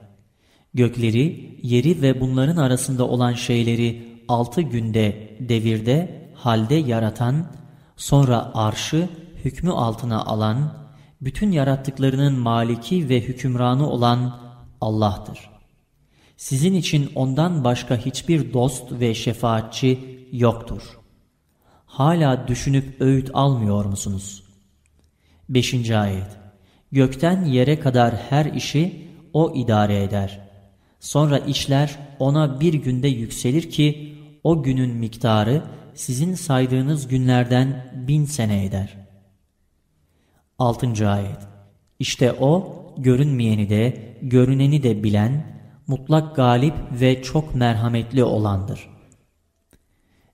Gökleri, yeri ve bunların arasında olan şeyleri altı günde, devirde, halde yaratan, sonra arşı hükmü altına alan, bütün yarattıklarının maliki ve hükümranı olan Allah'tır. Sizin için ondan başka hiçbir dost ve şefaatçi yoktur. Hala düşünüp öğüt almıyor musunuz? 5. Ayet Gökten yere kadar her işi O idare eder. Sonra işler ona bir günde yükselir ki o günün miktarı sizin saydığınız günlerden bin sene eder. 6. Ayet İşte o görünmeyeni de görüneni de bilen, mutlak galip ve çok merhametli olandır.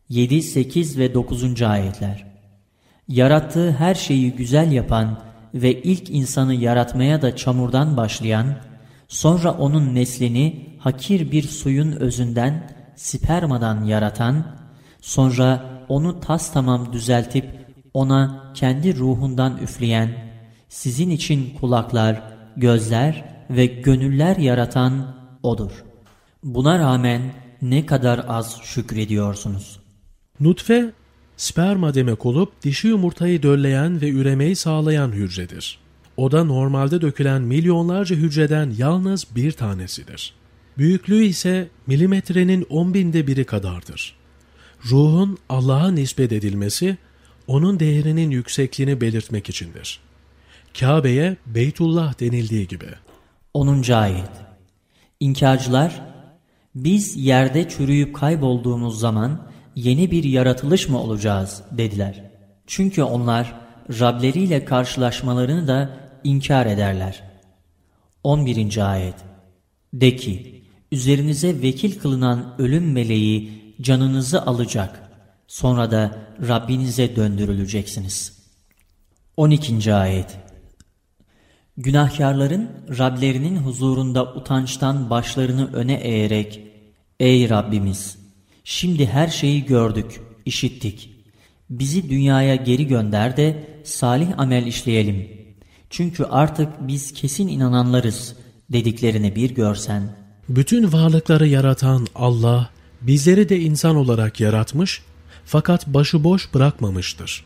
7, 8 ve 9. ayetler Yarattığı her şeyi güzel yapan ve ilk insanı yaratmaya da çamurdan başlayan, sonra onun neslini hakir bir suyun özünden, spermadan yaratan, sonra onu tas tamam düzeltip ona kendi ruhundan üfleyen, sizin için kulaklar, gözler ve gönüller yaratan O'dur. Buna rağmen ne kadar az şükrediyorsunuz. Nutfe, sperma demek olup dişi yumurtayı dölleyen ve üremeyi sağlayan hücredir. O da normalde dökülen milyonlarca hücreden yalnız bir tanesidir. Büyüklüğü ise milimetrenin on binde biri kadardır. Ruhun Allah'a nispet edilmesi, onun değerinin yüksekliğini belirtmek içindir. Kabe'ye Beytullah denildiği gibi. 10. Ayet İnkarcılar, Biz yerde çürüyüp kaybolduğumuz zaman yeni bir yaratılış mı olacağız dediler. Çünkü onlar Rableriyle karşılaşmalarını da inkar ederler. 11. Ayet De ki, üzerinize vekil kılınan ölüm meleği canınızı alacak. Sonra da Rabbinize döndürüleceksiniz. 12. Ayet Günahkarların Rablerinin huzurunda utançtan başlarını öne eğerek Ey Rabbimiz! Şimdi her şeyi gördük, işittik. Bizi dünyaya geri gönder de salih amel işleyelim. Çünkü artık biz kesin inananlarız dediklerini bir görsen. Bütün varlıkları yaratan Allah bizleri de insan olarak yaratmış fakat başıboş bırakmamıştır.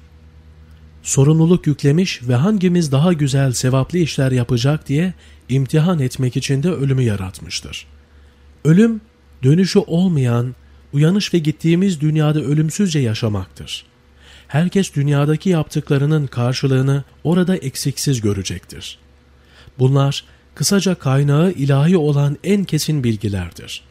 Sorumluluk yüklemiş ve hangimiz daha güzel sevaplı işler yapacak diye imtihan etmek için de ölümü yaratmıştır. Ölüm dönüşü olmayan, uyanış ve gittiğimiz dünyada ölümsüzce yaşamaktır. Herkes dünyadaki yaptıklarının karşılığını orada eksiksiz görecektir. Bunlar kısaca kaynağı ilahi olan en kesin bilgilerdir.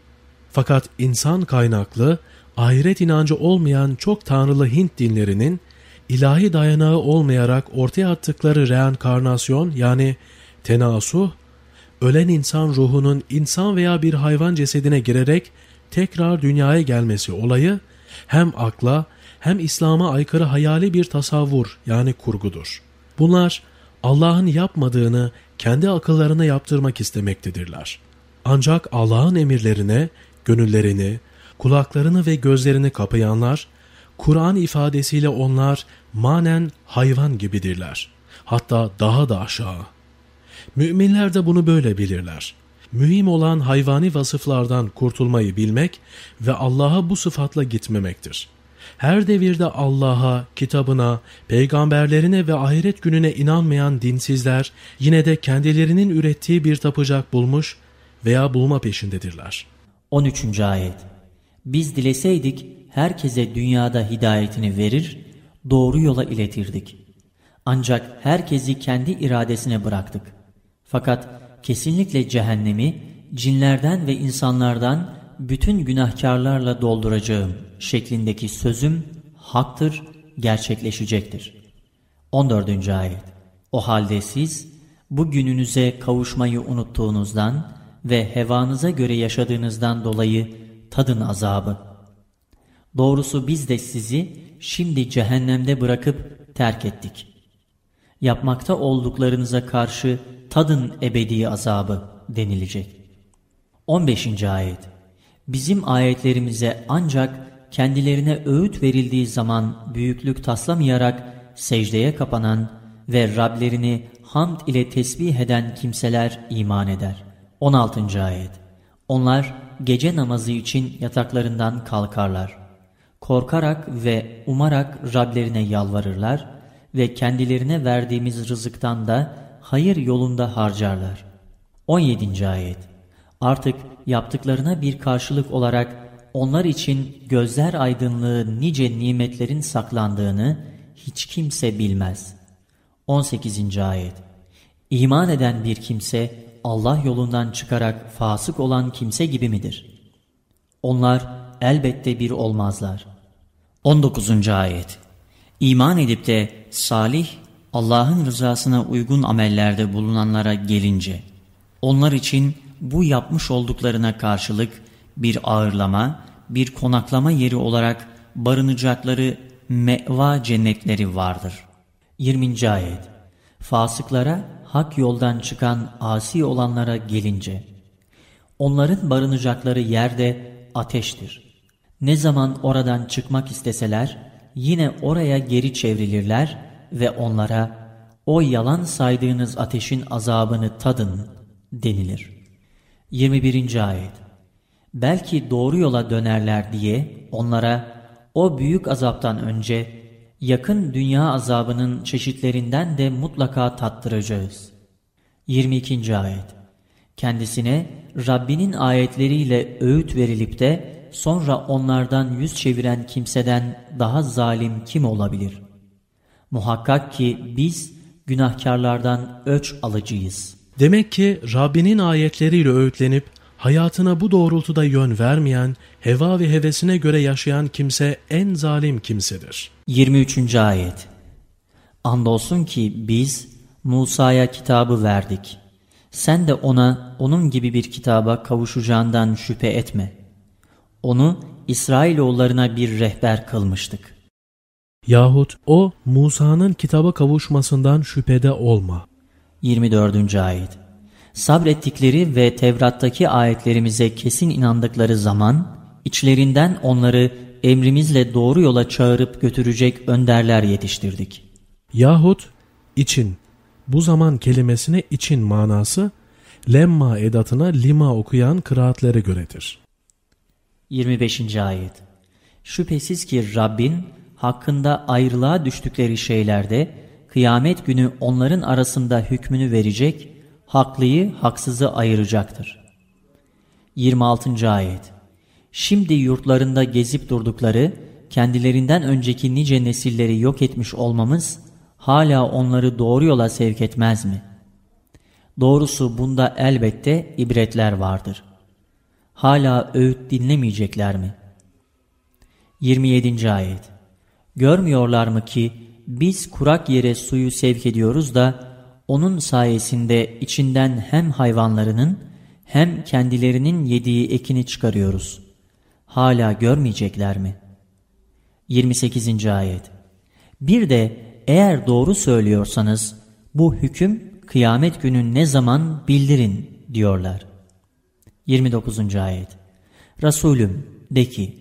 Fakat insan kaynaklı, ahiret inancı olmayan çok tanrılı Hint dinlerinin ilahi dayanağı olmayarak ortaya attıkları reenkarnasyon yani tenasuh, ölen insan ruhunun insan veya bir hayvan cesedine girerek tekrar dünyaya gelmesi olayı hem akla hem İslam'a aykırı hayali bir tasavvur yani kurgudur. Bunlar Allah'ın yapmadığını kendi akıllarına yaptırmak istemektedirler. Ancak Allah'ın emirlerine, gönüllerini, kulaklarını ve gözlerini kapayanlar, Kur'an ifadesiyle onlar manen hayvan gibidirler. Hatta daha da aşağı. Müminler de bunu böyle bilirler. Mühim olan hayvani vasıflardan kurtulmayı bilmek ve Allah'a bu sıfatla gitmemektir. Her devirde Allah'a, kitabına, peygamberlerine ve ahiret gününe inanmayan dinsizler yine de kendilerinin ürettiği bir tapacak bulmuş veya bulma peşindedirler. 13. Ayet Biz dileseydik herkese dünyada hidayetini verir, doğru yola iletirdik. Ancak herkesi kendi iradesine bıraktık. Fakat kesinlikle cehennemi cinlerden ve insanlardan bütün günahkarlarla dolduracağım şeklindeki sözüm haktır, gerçekleşecektir. 14. Ayet O halde siz bu gününüze kavuşmayı unuttuğunuzdan ve hevanıza göre yaşadığınızdan dolayı tadın azabı. Doğrusu biz de sizi şimdi cehennemde bırakıp terk ettik. Yapmakta olduklarınıza karşı tadın ebedi azabı denilecek. 15. Ayet Bizim ayetlerimize ancak kendilerine öğüt verildiği zaman büyüklük taslamayarak secdeye kapanan ve Rablerini hamd ile tesbih eden kimseler iman eder. 16. Ayet Onlar gece namazı için yataklarından kalkarlar. Korkarak ve umarak Rablerine yalvarırlar ve kendilerine verdiğimiz rızıktan da hayır yolunda harcarlar. 17. Ayet Artık yaptıklarına bir karşılık olarak onlar için gözler aydınlığı nice nimetlerin saklandığını hiç kimse bilmez. 18. Ayet İman eden bir kimse Allah yolundan çıkarak fasık olan kimse gibi midir? Onlar elbette bir olmazlar. 19. Ayet İman edip de salih, Allah'ın rızasına uygun amellerde bulunanlara gelince, onlar için bu yapmış olduklarına karşılık bir ağırlama, bir konaklama yeri olarak barınacakları meva cennetleri vardır. 20. Ayet Fasıklara, hak yoldan çıkan asi olanlara gelince, onların barınacakları yerde ateştir. Ne zaman oradan çıkmak isteseler, yine oraya geri çevrilirler ve onlara, o yalan saydığınız ateşin azabını tadın denilir. 21. Ayet Belki doğru yola dönerler diye onlara o büyük azaptan önce yakın dünya azabının çeşitlerinden de mutlaka tattıracağız. 22. Ayet Kendisine Rabbinin ayetleriyle öğüt verilip de sonra onlardan yüz çeviren kimseden daha zalim kim olabilir? Muhakkak ki biz günahkarlardan öç alıcıyız. Demek ki Rabbinin ayetleriyle öğütlenip hayatına bu doğrultuda yön vermeyen, heva ve hevesine göre yaşayan kimse en zalim kimsedir. 23. Ayet Andolsun ki biz Musa'ya kitabı verdik. Sen de ona onun gibi bir kitaba kavuşacağından şüphe etme. Onu İsrailoğullarına bir rehber kılmıştık. Yahut o Musa'nın kitaba kavuşmasından şüphede olma. 24. Ayet Sabrettikleri ve Tevrat'taki ayetlerimize kesin inandıkları zaman, içlerinden onları emrimizle doğru yola çağırıp götürecek önderler yetiştirdik. Yahut için, bu zaman kelimesine için manası, lemma edatına lima okuyan kıraatlere göredir. 25. Ayet Şüphesiz ki Rabbin hakkında ayrılığa düştükleri şeylerde kıyamet günü onların arasında hükmünü verecek, haklıyı haksızı ayıracaktır. 26. Ayet Şimdi yurtlarında gezip durdukları, kendilerinden önceki nice nesilleri yok etmiş olmamız, hala onları doğru yola sevk etmez mi? Doğrusu bunda elbette ibretler vardır. Hala öğüt dinlemeyecekler mi? 27. Ayet Görmüyorlar mı ki biz kurak yere suyu sevk ediyoruz da onun sayesinde içinden hem hayvanlarının hem kendilerinin yediği ekini çıkarıyoruz. Hala görmeyecekler mi? 28. Ayet Bir de eğer doğru söylüyorsanız bu hüküm kıyamet günü ne zaman bildirin diyorlar. 29. Ayet Resulüm de ki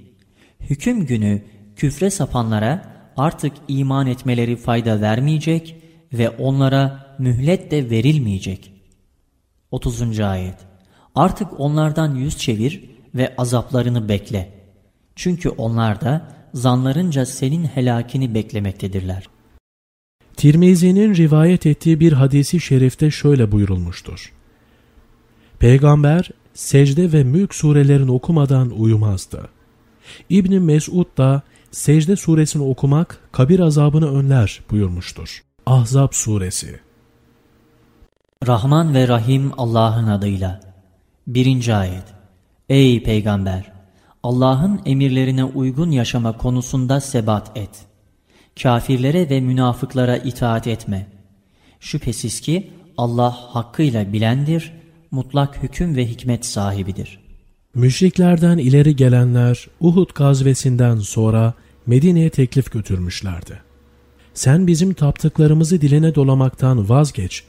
hüküm günü küfre sapanlara artık iman etmeleri fayda vermeyecek ve onlara mühlet de verilmeyecek. 30. Ayet Artık onlardan yüz çevir ve azaplarını bekle. Çünkü onlar da zanlarınca senin helakini beklemektedirler. Tirmizi'nin rivayet ettiği bir hadisi şerifte şöyle buyurulmuştur. Peygamber secde ve mülk surelerini okumadan uyumazdı. İbni Mesud da secde suresini okumak kabir azabını önler buyurmuştur. Ahzab suresi Rahman ve Rahim Allah'ın adıyla. Birinci ayet. Ey peygamber! Allah'ın emirlerine uygun yaşama konusunda sebat et. Kafirlere ve münafıklara itaat etme. Şüphesiz ki Allah hakkıyla bilendir, mutlak hüküm ve hikmet sahibidir. Müşriklerden ileri gelenler Uhud gazvesinden sonra Medine'ye teklif götürmüşlerdi. Sen bizim taptıklarımızı diline dolamaktan vazgeç,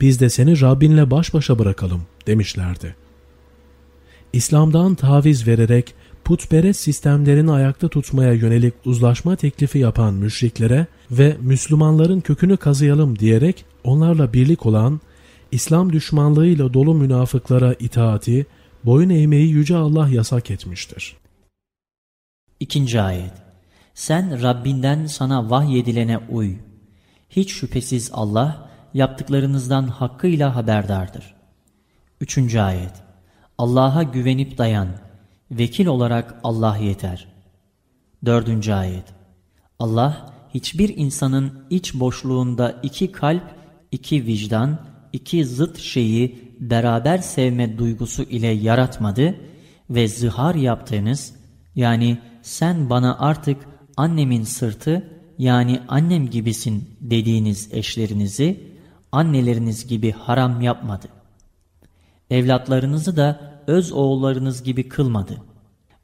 biz de seni Rabbinle baş başa bırakalım demişlerdi. İslam'dan taviz vererek putperest sistemlerini ayakta tutmaya yönelik uzlaşma teklifi yapan müşriklere ve Müslümanların kökünü kazıyalım diyerek onlarla birlik olan İslam düşmanlığıyla dolu münafıklara itaati, boyun eğmeyi Yüce Allah yasak etmiştir. İkinci ayet Sen Rabbinden sana vahyedilene uy. Hiç şüphesiz Allah yaptıklarınızdan hakkıyla haberdardır. Üçüncü ayet Allah'a güvenip dayan. Vekil olarak Allah yeter. Dördüncü ayet Allah hiçbir insanın iç boşluğunda iki kalp, iki vicdan, iki zıt şeyi beraber sevme duygusu ile yaratmadı ve zihar yaptığınız yani sen bana artık annemin sırtı yani annem gibisin dediğiniz eşlerinizi anneleriniz gibi haram yapmadı. Evlatlarınızı da öz oğullarınız gibi kılmadı.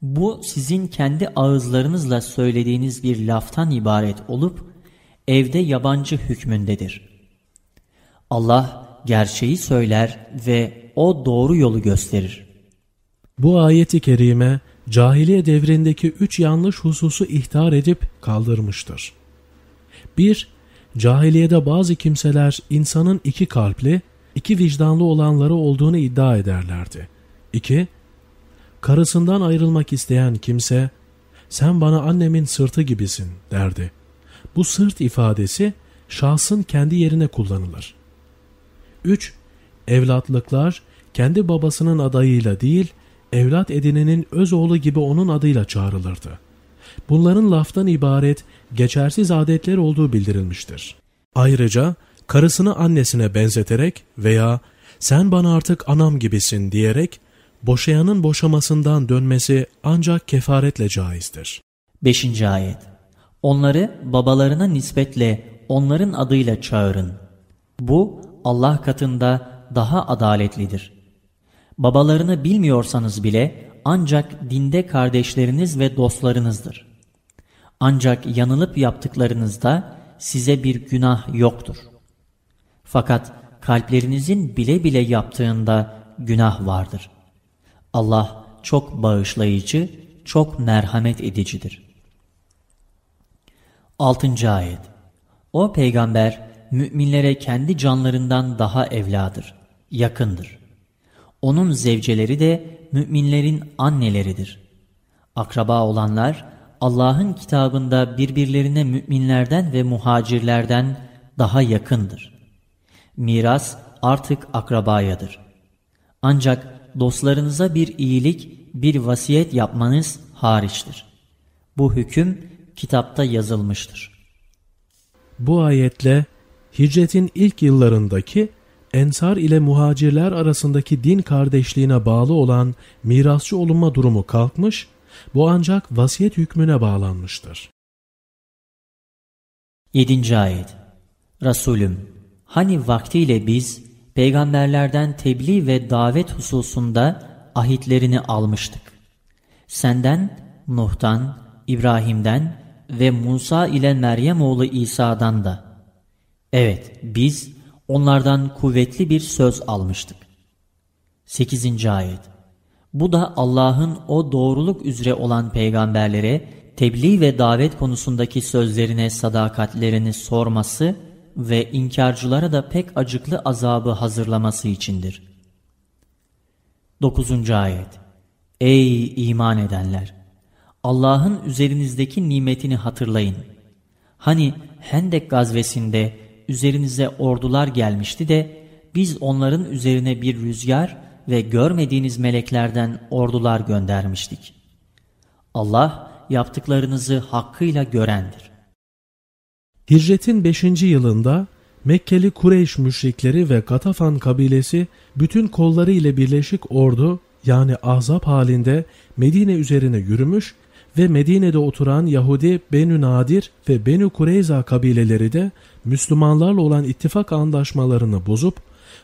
Bu sizin kendi ağızlarınızla söylediğiniz bir laftan ibaret olup evde yabancı hükmündedir. Allah gerçeği söyler ve o doğru yolu gösterir. Bu ayeti kerime cahiliye devrindeki üç yanlış hususu ihtar edip kaldırmıştır. 1. Cahiliyede bazı kimseler insanın iki kalpli, iki vicdanlı olanları olduğunu iddia ederlerdi. 2. Karısından ayrılmak isteyen kimse, sen bana annemin sırtı gibisin derdi. Bu sırt ifadesi şahsın kendi yerine kullanılır. 3. Evlatlıklar kendi babasının adayıyla değil, evlat edinenin öz oğlu gibi onun adıyla çağrılırdı. Bunların laftan ibaret geçersiz adetler olduğu bildirilmiştir. Ayrıca karısını annesine benzeterek veya sen bana artık anam gibisin diyerek boşayanın boşamasından dönmesi ancak kefaretle caizdir. 5. Ayet Onları babalarına nispetle onların adıyla çağırın. Bu Allah katında daha adaletlidir. Babalarını bilmiyorsanız bile ancak dinde kardeşleriniz ve dostlarınızdır. Ancak yanılıp yaptıklarınızda size bir günah yoktur. Fakat kalplerinizin bile bile yaptığında günah vardır. Allah çok bağışlayıcı, çok merhamet edicidir. 6. Ayet O peygamber müminlere kendi canlarından daha evladır, yakındır. Onun zevceleri de müminlerin anneleridir. Akraba olanlar Allah'ın kitabında birbirlerine müminlerden ve muhacirlerden daha yakındır. Miras artık akrabayadır. Ancak dostlarınıza bir iyilik, bir vasiyet yapmanız hariçtir. Bu hüküm kitapta yazılmıştır. Bu ayetle hicretin ilk yıllarındaki Ensar ile muhacirler arasındaki din kardeşliğine bağlı olan mirasçı olunma durumu kalkmış, bu ancak vasiyet hükmüne bağlanmıştır. 7. Ayet Resulüm, hani vaktiyle biz peygamberlerden tebliğ ve davet hususunda ahitlerini almıştık. Senden, Nuh'tan, İbrahim'den ve Musa ile Meryem oğlu İsa'dan da. Evet, biz onlardan kuvvetli bir söz almıştık. 8. Ayet Bu da Allah'ın o doğruluk üzere olan peygamberlere tebliğ ve davet konusundaki sözlerine sadakatlerini sorması ve inkarcılara da pek acıklı azabı hazırlaması içindir. 9. Ayet Ey iman edenler! Allah'ın üzerinizdeki nimetini hatırlayın. Hani Hendek gazvesinde üzerinize ordular gelmişti de biz onların üzerine bir rüzgar ve görmediğiniz meleklerden ordular göndermiştik. Allah yaptıklarınızı hakkıyla görendir. Hicretin 5. yılında Mekkeli Kureyş müşrikleri ve Katafan kabilesi bütün kolları ile birleşik ordu yani ahzap halinde Medine üzerine yürümüş ve Medine'de oturan Yahudi Benü Nadir ve Benü Kureyza kabileleri de Müslümanlarla olan ittifak anlaşmalarını bozup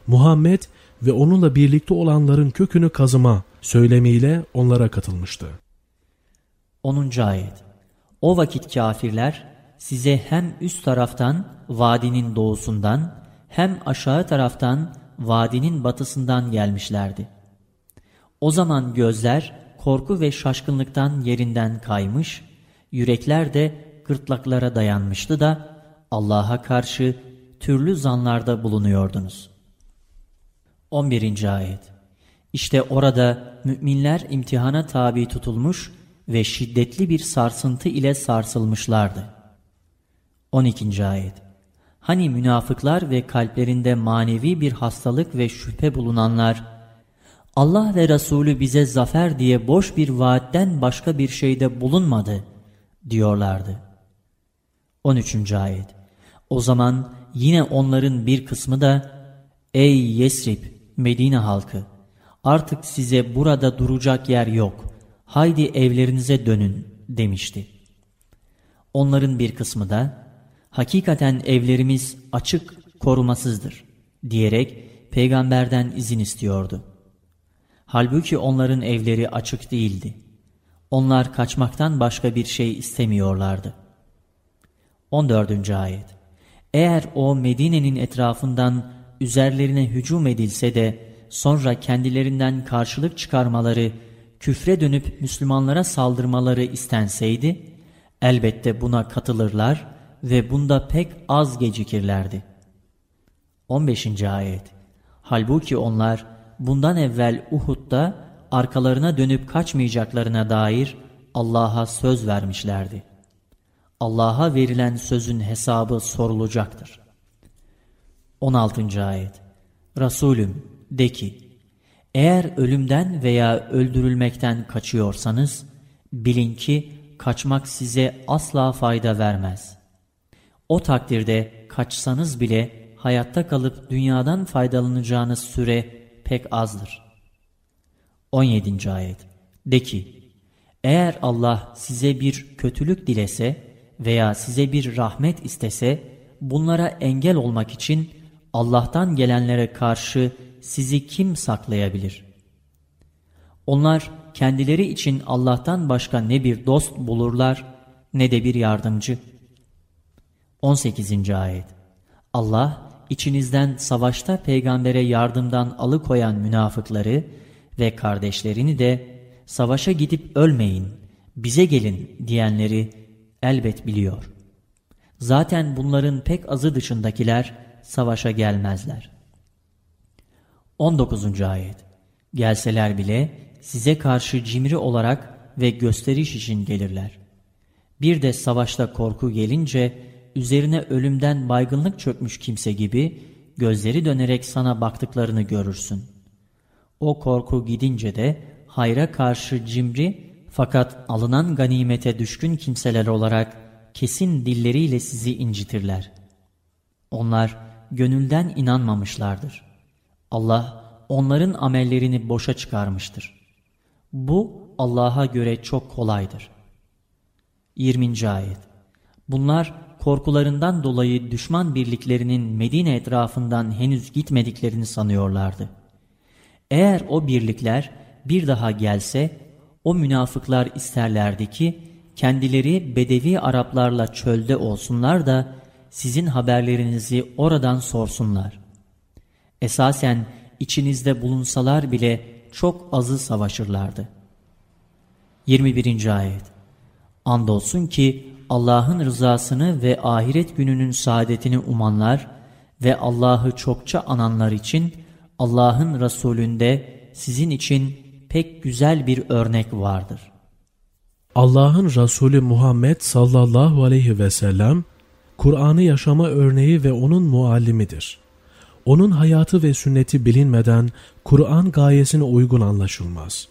Muhammed ve onunla birlikte olanların kökünü kazıma söylemiyle onlara katılmıştı. 10. Ayet O vakit kafirler size hem üst taraftan vadinin doğusundan hem aşağı taraftan vadinin batısından gelmişlerdi. O zaman gözler korku ve şaşkınlıktan yerinden kaymış, yürekler de gırtlaklara dayanmıştı da Allah'a karşı türlü zanlarda bulunuyordunuz. 11. Ayet İşte orada müminler imtihana tabi tutulmuş ve şiddetli bir sarsıntı ile sarsılmışlardı. 12. Ayet Hani münafıklar ve kalplerinde manevi bir hastalık ve şüphe bulunanlar, Allah ve Resulü bize zafer diye boş bir vaatten başka bir şeyde bulunmadı diyorlardı. 13. Ayet O zaman yine onların bir kısmı da Ey Yesrib Medine halkı artık size burada duracak yer yok haydi evlerinize dönün demişti. Onların bir kısmı da hakikaten evlerimiz açık korumasızdır diyerek peygamberden izin istiyordu. Halbuki onların evleri açık değildi. Onlar kaçmaktan başka bir şey istemiyorlardı. 14. Ayet Eğer o Medine'nin etrafından üzerlerine hücum edilse de sonra kendilerinden karşılık çıkarmaları, küfre dönüp Müslümanlara saldırmaları istenseydi, elbette buna katılırlar ve bunda pek az gecikirlerdi. 15. Ayet Halbuki onlar, bundan evvel Uhud'da arkalarına dönüp kaçmayacaklarına dair Allah'a söz vermişlerdi. Allah'a verilen sözün hesabı sorulacaktır. 16. Ayet Resulüm de ki, eğer ölümden veya öldürülmekten kaçıyorsanız, bilin ki kaçmak size asla fayda vermez. O takdirde kaçsanız bile hayatta kalıp dünyadan faydalanacağınız süre pek azdır. 17. ayet De ki, eğer Allah size bir kötülük dilese veya size bir rahmet istese, bunlara engel olmak için Allah'tan gelenlere karşı sizi kim saklayabilir? Onlar kendileri için Allah'tan başka ne bir dost bulurlar ne de bir yardımcı. 18. Ayet Allah içinizden savaşta peygambere yardımdan alıkoyan münafıkları ve kardeşlerini de savaşa gidip ölmeyin, bize gelin diyenleri elbet biliyor. Zaten bunların pek azı dışındakiler savaşa gelmezler. 19. Ayet Gelseler bile size karşı cimri olarak ve gösteriş için gelirler. Bir de savaşta korku gelince üzerine ölümden baygınlık çökmüş kimse gibi gözleri dönerek sana baktıklarını görürsün. O korku gidince de hayra karşı cimri fakat alınan ganimete düşkün kimseler olarak kesin dilleriyle sizi incitirler. Onlar gönülden inanmamışlardır. Allah onların amellerini boşa çıkarmıştır. Bu Allah'a göre çok kolaydır. 20. Ayet Bunlar korkularından dolayı düşman birliklerinin Medine etrafından henüz gitmediklerini sanıyorlardı. Eğer o birlikler bir daha gelse, o münafıklar isterlerdi ki, kendileri Bedevi Araplarla çölde olsunlar da, sizin haberlerinizi oradan sorsunlar. Esasen içinizde bulunsalar bile çok azı savaşırlardı. 21. Ayet Andolsun ki Allah'ın rızasını ve ahiret gününün saadetini umanlar ve Allah'ı çokça ananlar için Allah'ın Resulünde sizin için pek güzel bir örnek vardır. Allah'ın Resulü Muhammed sallallahu aleyhi ve sellem Kur'an'ı yaşama örneği ve onun muallimidir. Onun hayatı ve sünneti bilinmeden Kur'an gayesine uygun anlaşılmaz.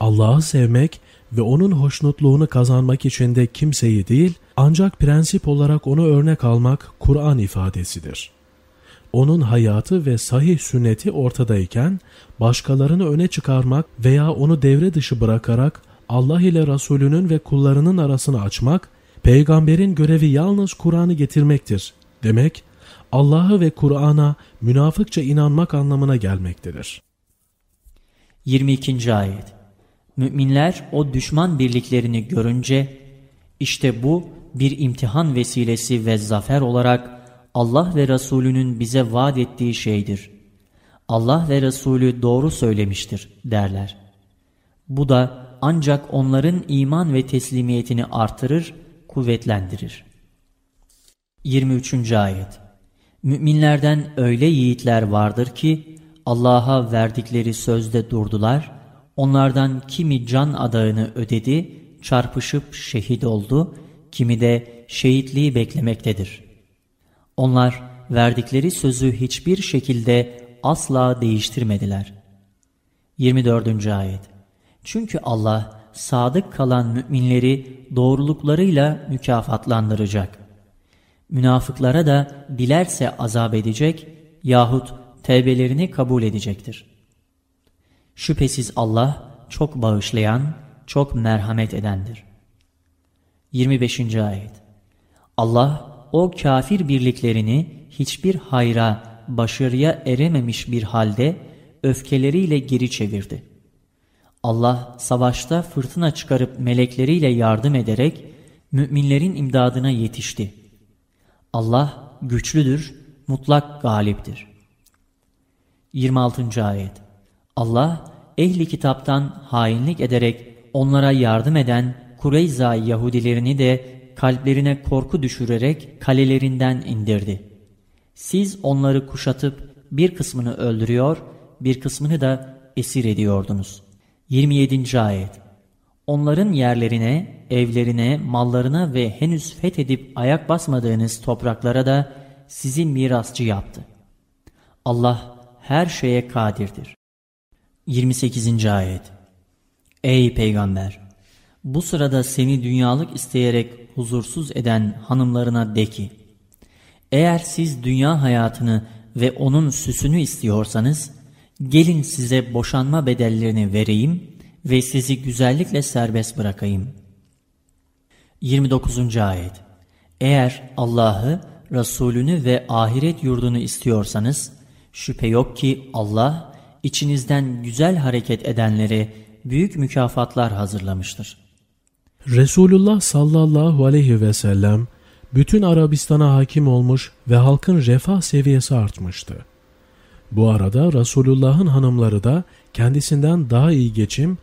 Allah'ı sevmek ve onun hoşnutluğunu kazanmak için de kimseyi değil, ancak prensip olarak onu örnek almak Kur'an ifadesidir. Onun hayatı ve sahih sünneti ortadayken, başkalarını öne çıkarmak veya onu devre dışı bırakarak Allah ile Resulünün ve kullarının arasını açmak, peygamberin görevi yalnız Kur'an'ı getirmektir demek, Allah'ı ve Kur'an'a münafıkça inanmak anlamına gelmektedir. 22. Ayet Müminler o düşman birliklerini görünce, işte bu bir imtihan vesilesi ve zafer olarak Allah ve Resulünün bize vaat ettiği şeydir. Allah ve Resulü doğru söylemiştir derler. Bu da ancak onların iman ve teslimiyetini artırır, kuvvetlendirir. 23. Ayet Müminlerden öyle yiğitler vardır ki Allah'a verdikleri sözde durdular, onlardan kimi can adağını ödedi, çarpışıp şehit oldu, kimi de şehitliği beklemektedir. Onlar verdikleri sözü hiçbir şekilde asla değiştirmediler. 24. Ayet Çünkü Allah sadık kalan müminleri doğruluklarıyla mükafatlandıracak. Münafıklara da dilerse azap edecek yahut tevbelerini kabul edecektir. Şüphesiz Allah çok bağışlayan, çok merhamet edendir. 25. Ayet Allah o kafir birliklerini hiçbir hayra, başarıya erememiş bir halde öfkeleriyle geri çevirdi. Allah savaşta fırtına çıkarıp melekleriyle yardım ederek müminlerin imdadına yetişti. Allah güçlüdür, mutlak galiptir. 26. Ayet Allah ehli kitaptan hainlik ederek onlara yardım eden Kureyza Yahudilerini de kalplerine korku düşürerek kalelerinden indirdi. Siz onları kuşatıp bir kısmını öldürüyor, bir kısmını da esir ediyordunuz. 27. Ayet Onların yerlerine, evlerine, mallarına ve henüz fethedip ayak basmadığınız topraklara da sizi mirasçı yaptı. Allah her şeye kadirdir. 28. Ayet Ey Peygamber! Bu sırada seni dünyalık isteyerek huzursuz eden hanımlarına de ki, eğer siz dünya hayatını ve onun süsünü istiyorsanız, Gelin size boşanma bedellerini vereyim ve sizi güzellikle serbest bırakayım. 29. Ayet Eğer Allah'ı, Resulünü ve ahiret yurdunu istiyorsanız, şüphe yok ki Allah, içinizden güzel hareket edenlere büyük mükafatlar hazırlamıştır. Resulullah sallallahu aleyhi ve sellem bütün Arabistan'a hakim olmuş ve halkın refah seviyesi artmıştı. Bu arada Resulullah'ın hanımları da kendisinden daha iyi geçim,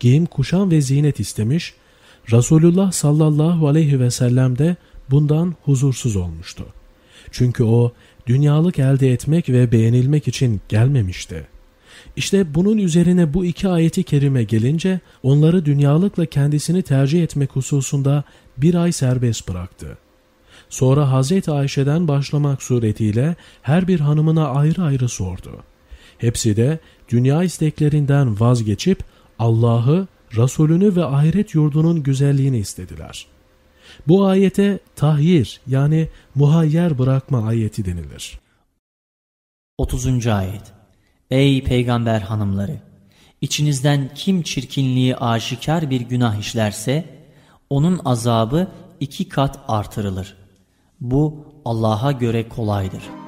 giyim, kuşam ve zinet istemiş, Resulullah sallallahu aleyhi ve sellem de bundan huzursuz olmuştu. Çünkü o dünyalık elde etmek ve beğenilmek için gelmemişti. İşte bunun üzerine bu iki ayeti kerime gelince onları dünyalıkla kendisini tercih etmek hususunda bir ay serbest bıraktı. Sonra Hazreti Ayşe'den başlamak suretiyle her bir hanımına ayrı ayrı sordu. Hepsi de dünya isteklerinden vazgeçip Allah'ı, Resulünü ve ahiret yurdunun güzelliğini istediler. Bu ayete tahyir yani muhayyer bırakma ayeti denilir. 30. Ayet Ey peygamber hanımları! İçinizden kim çirkinliği aşikar bir günah işlerse, onun azabı iki kat artırılır. Bu Allah'a göre kolaydır.''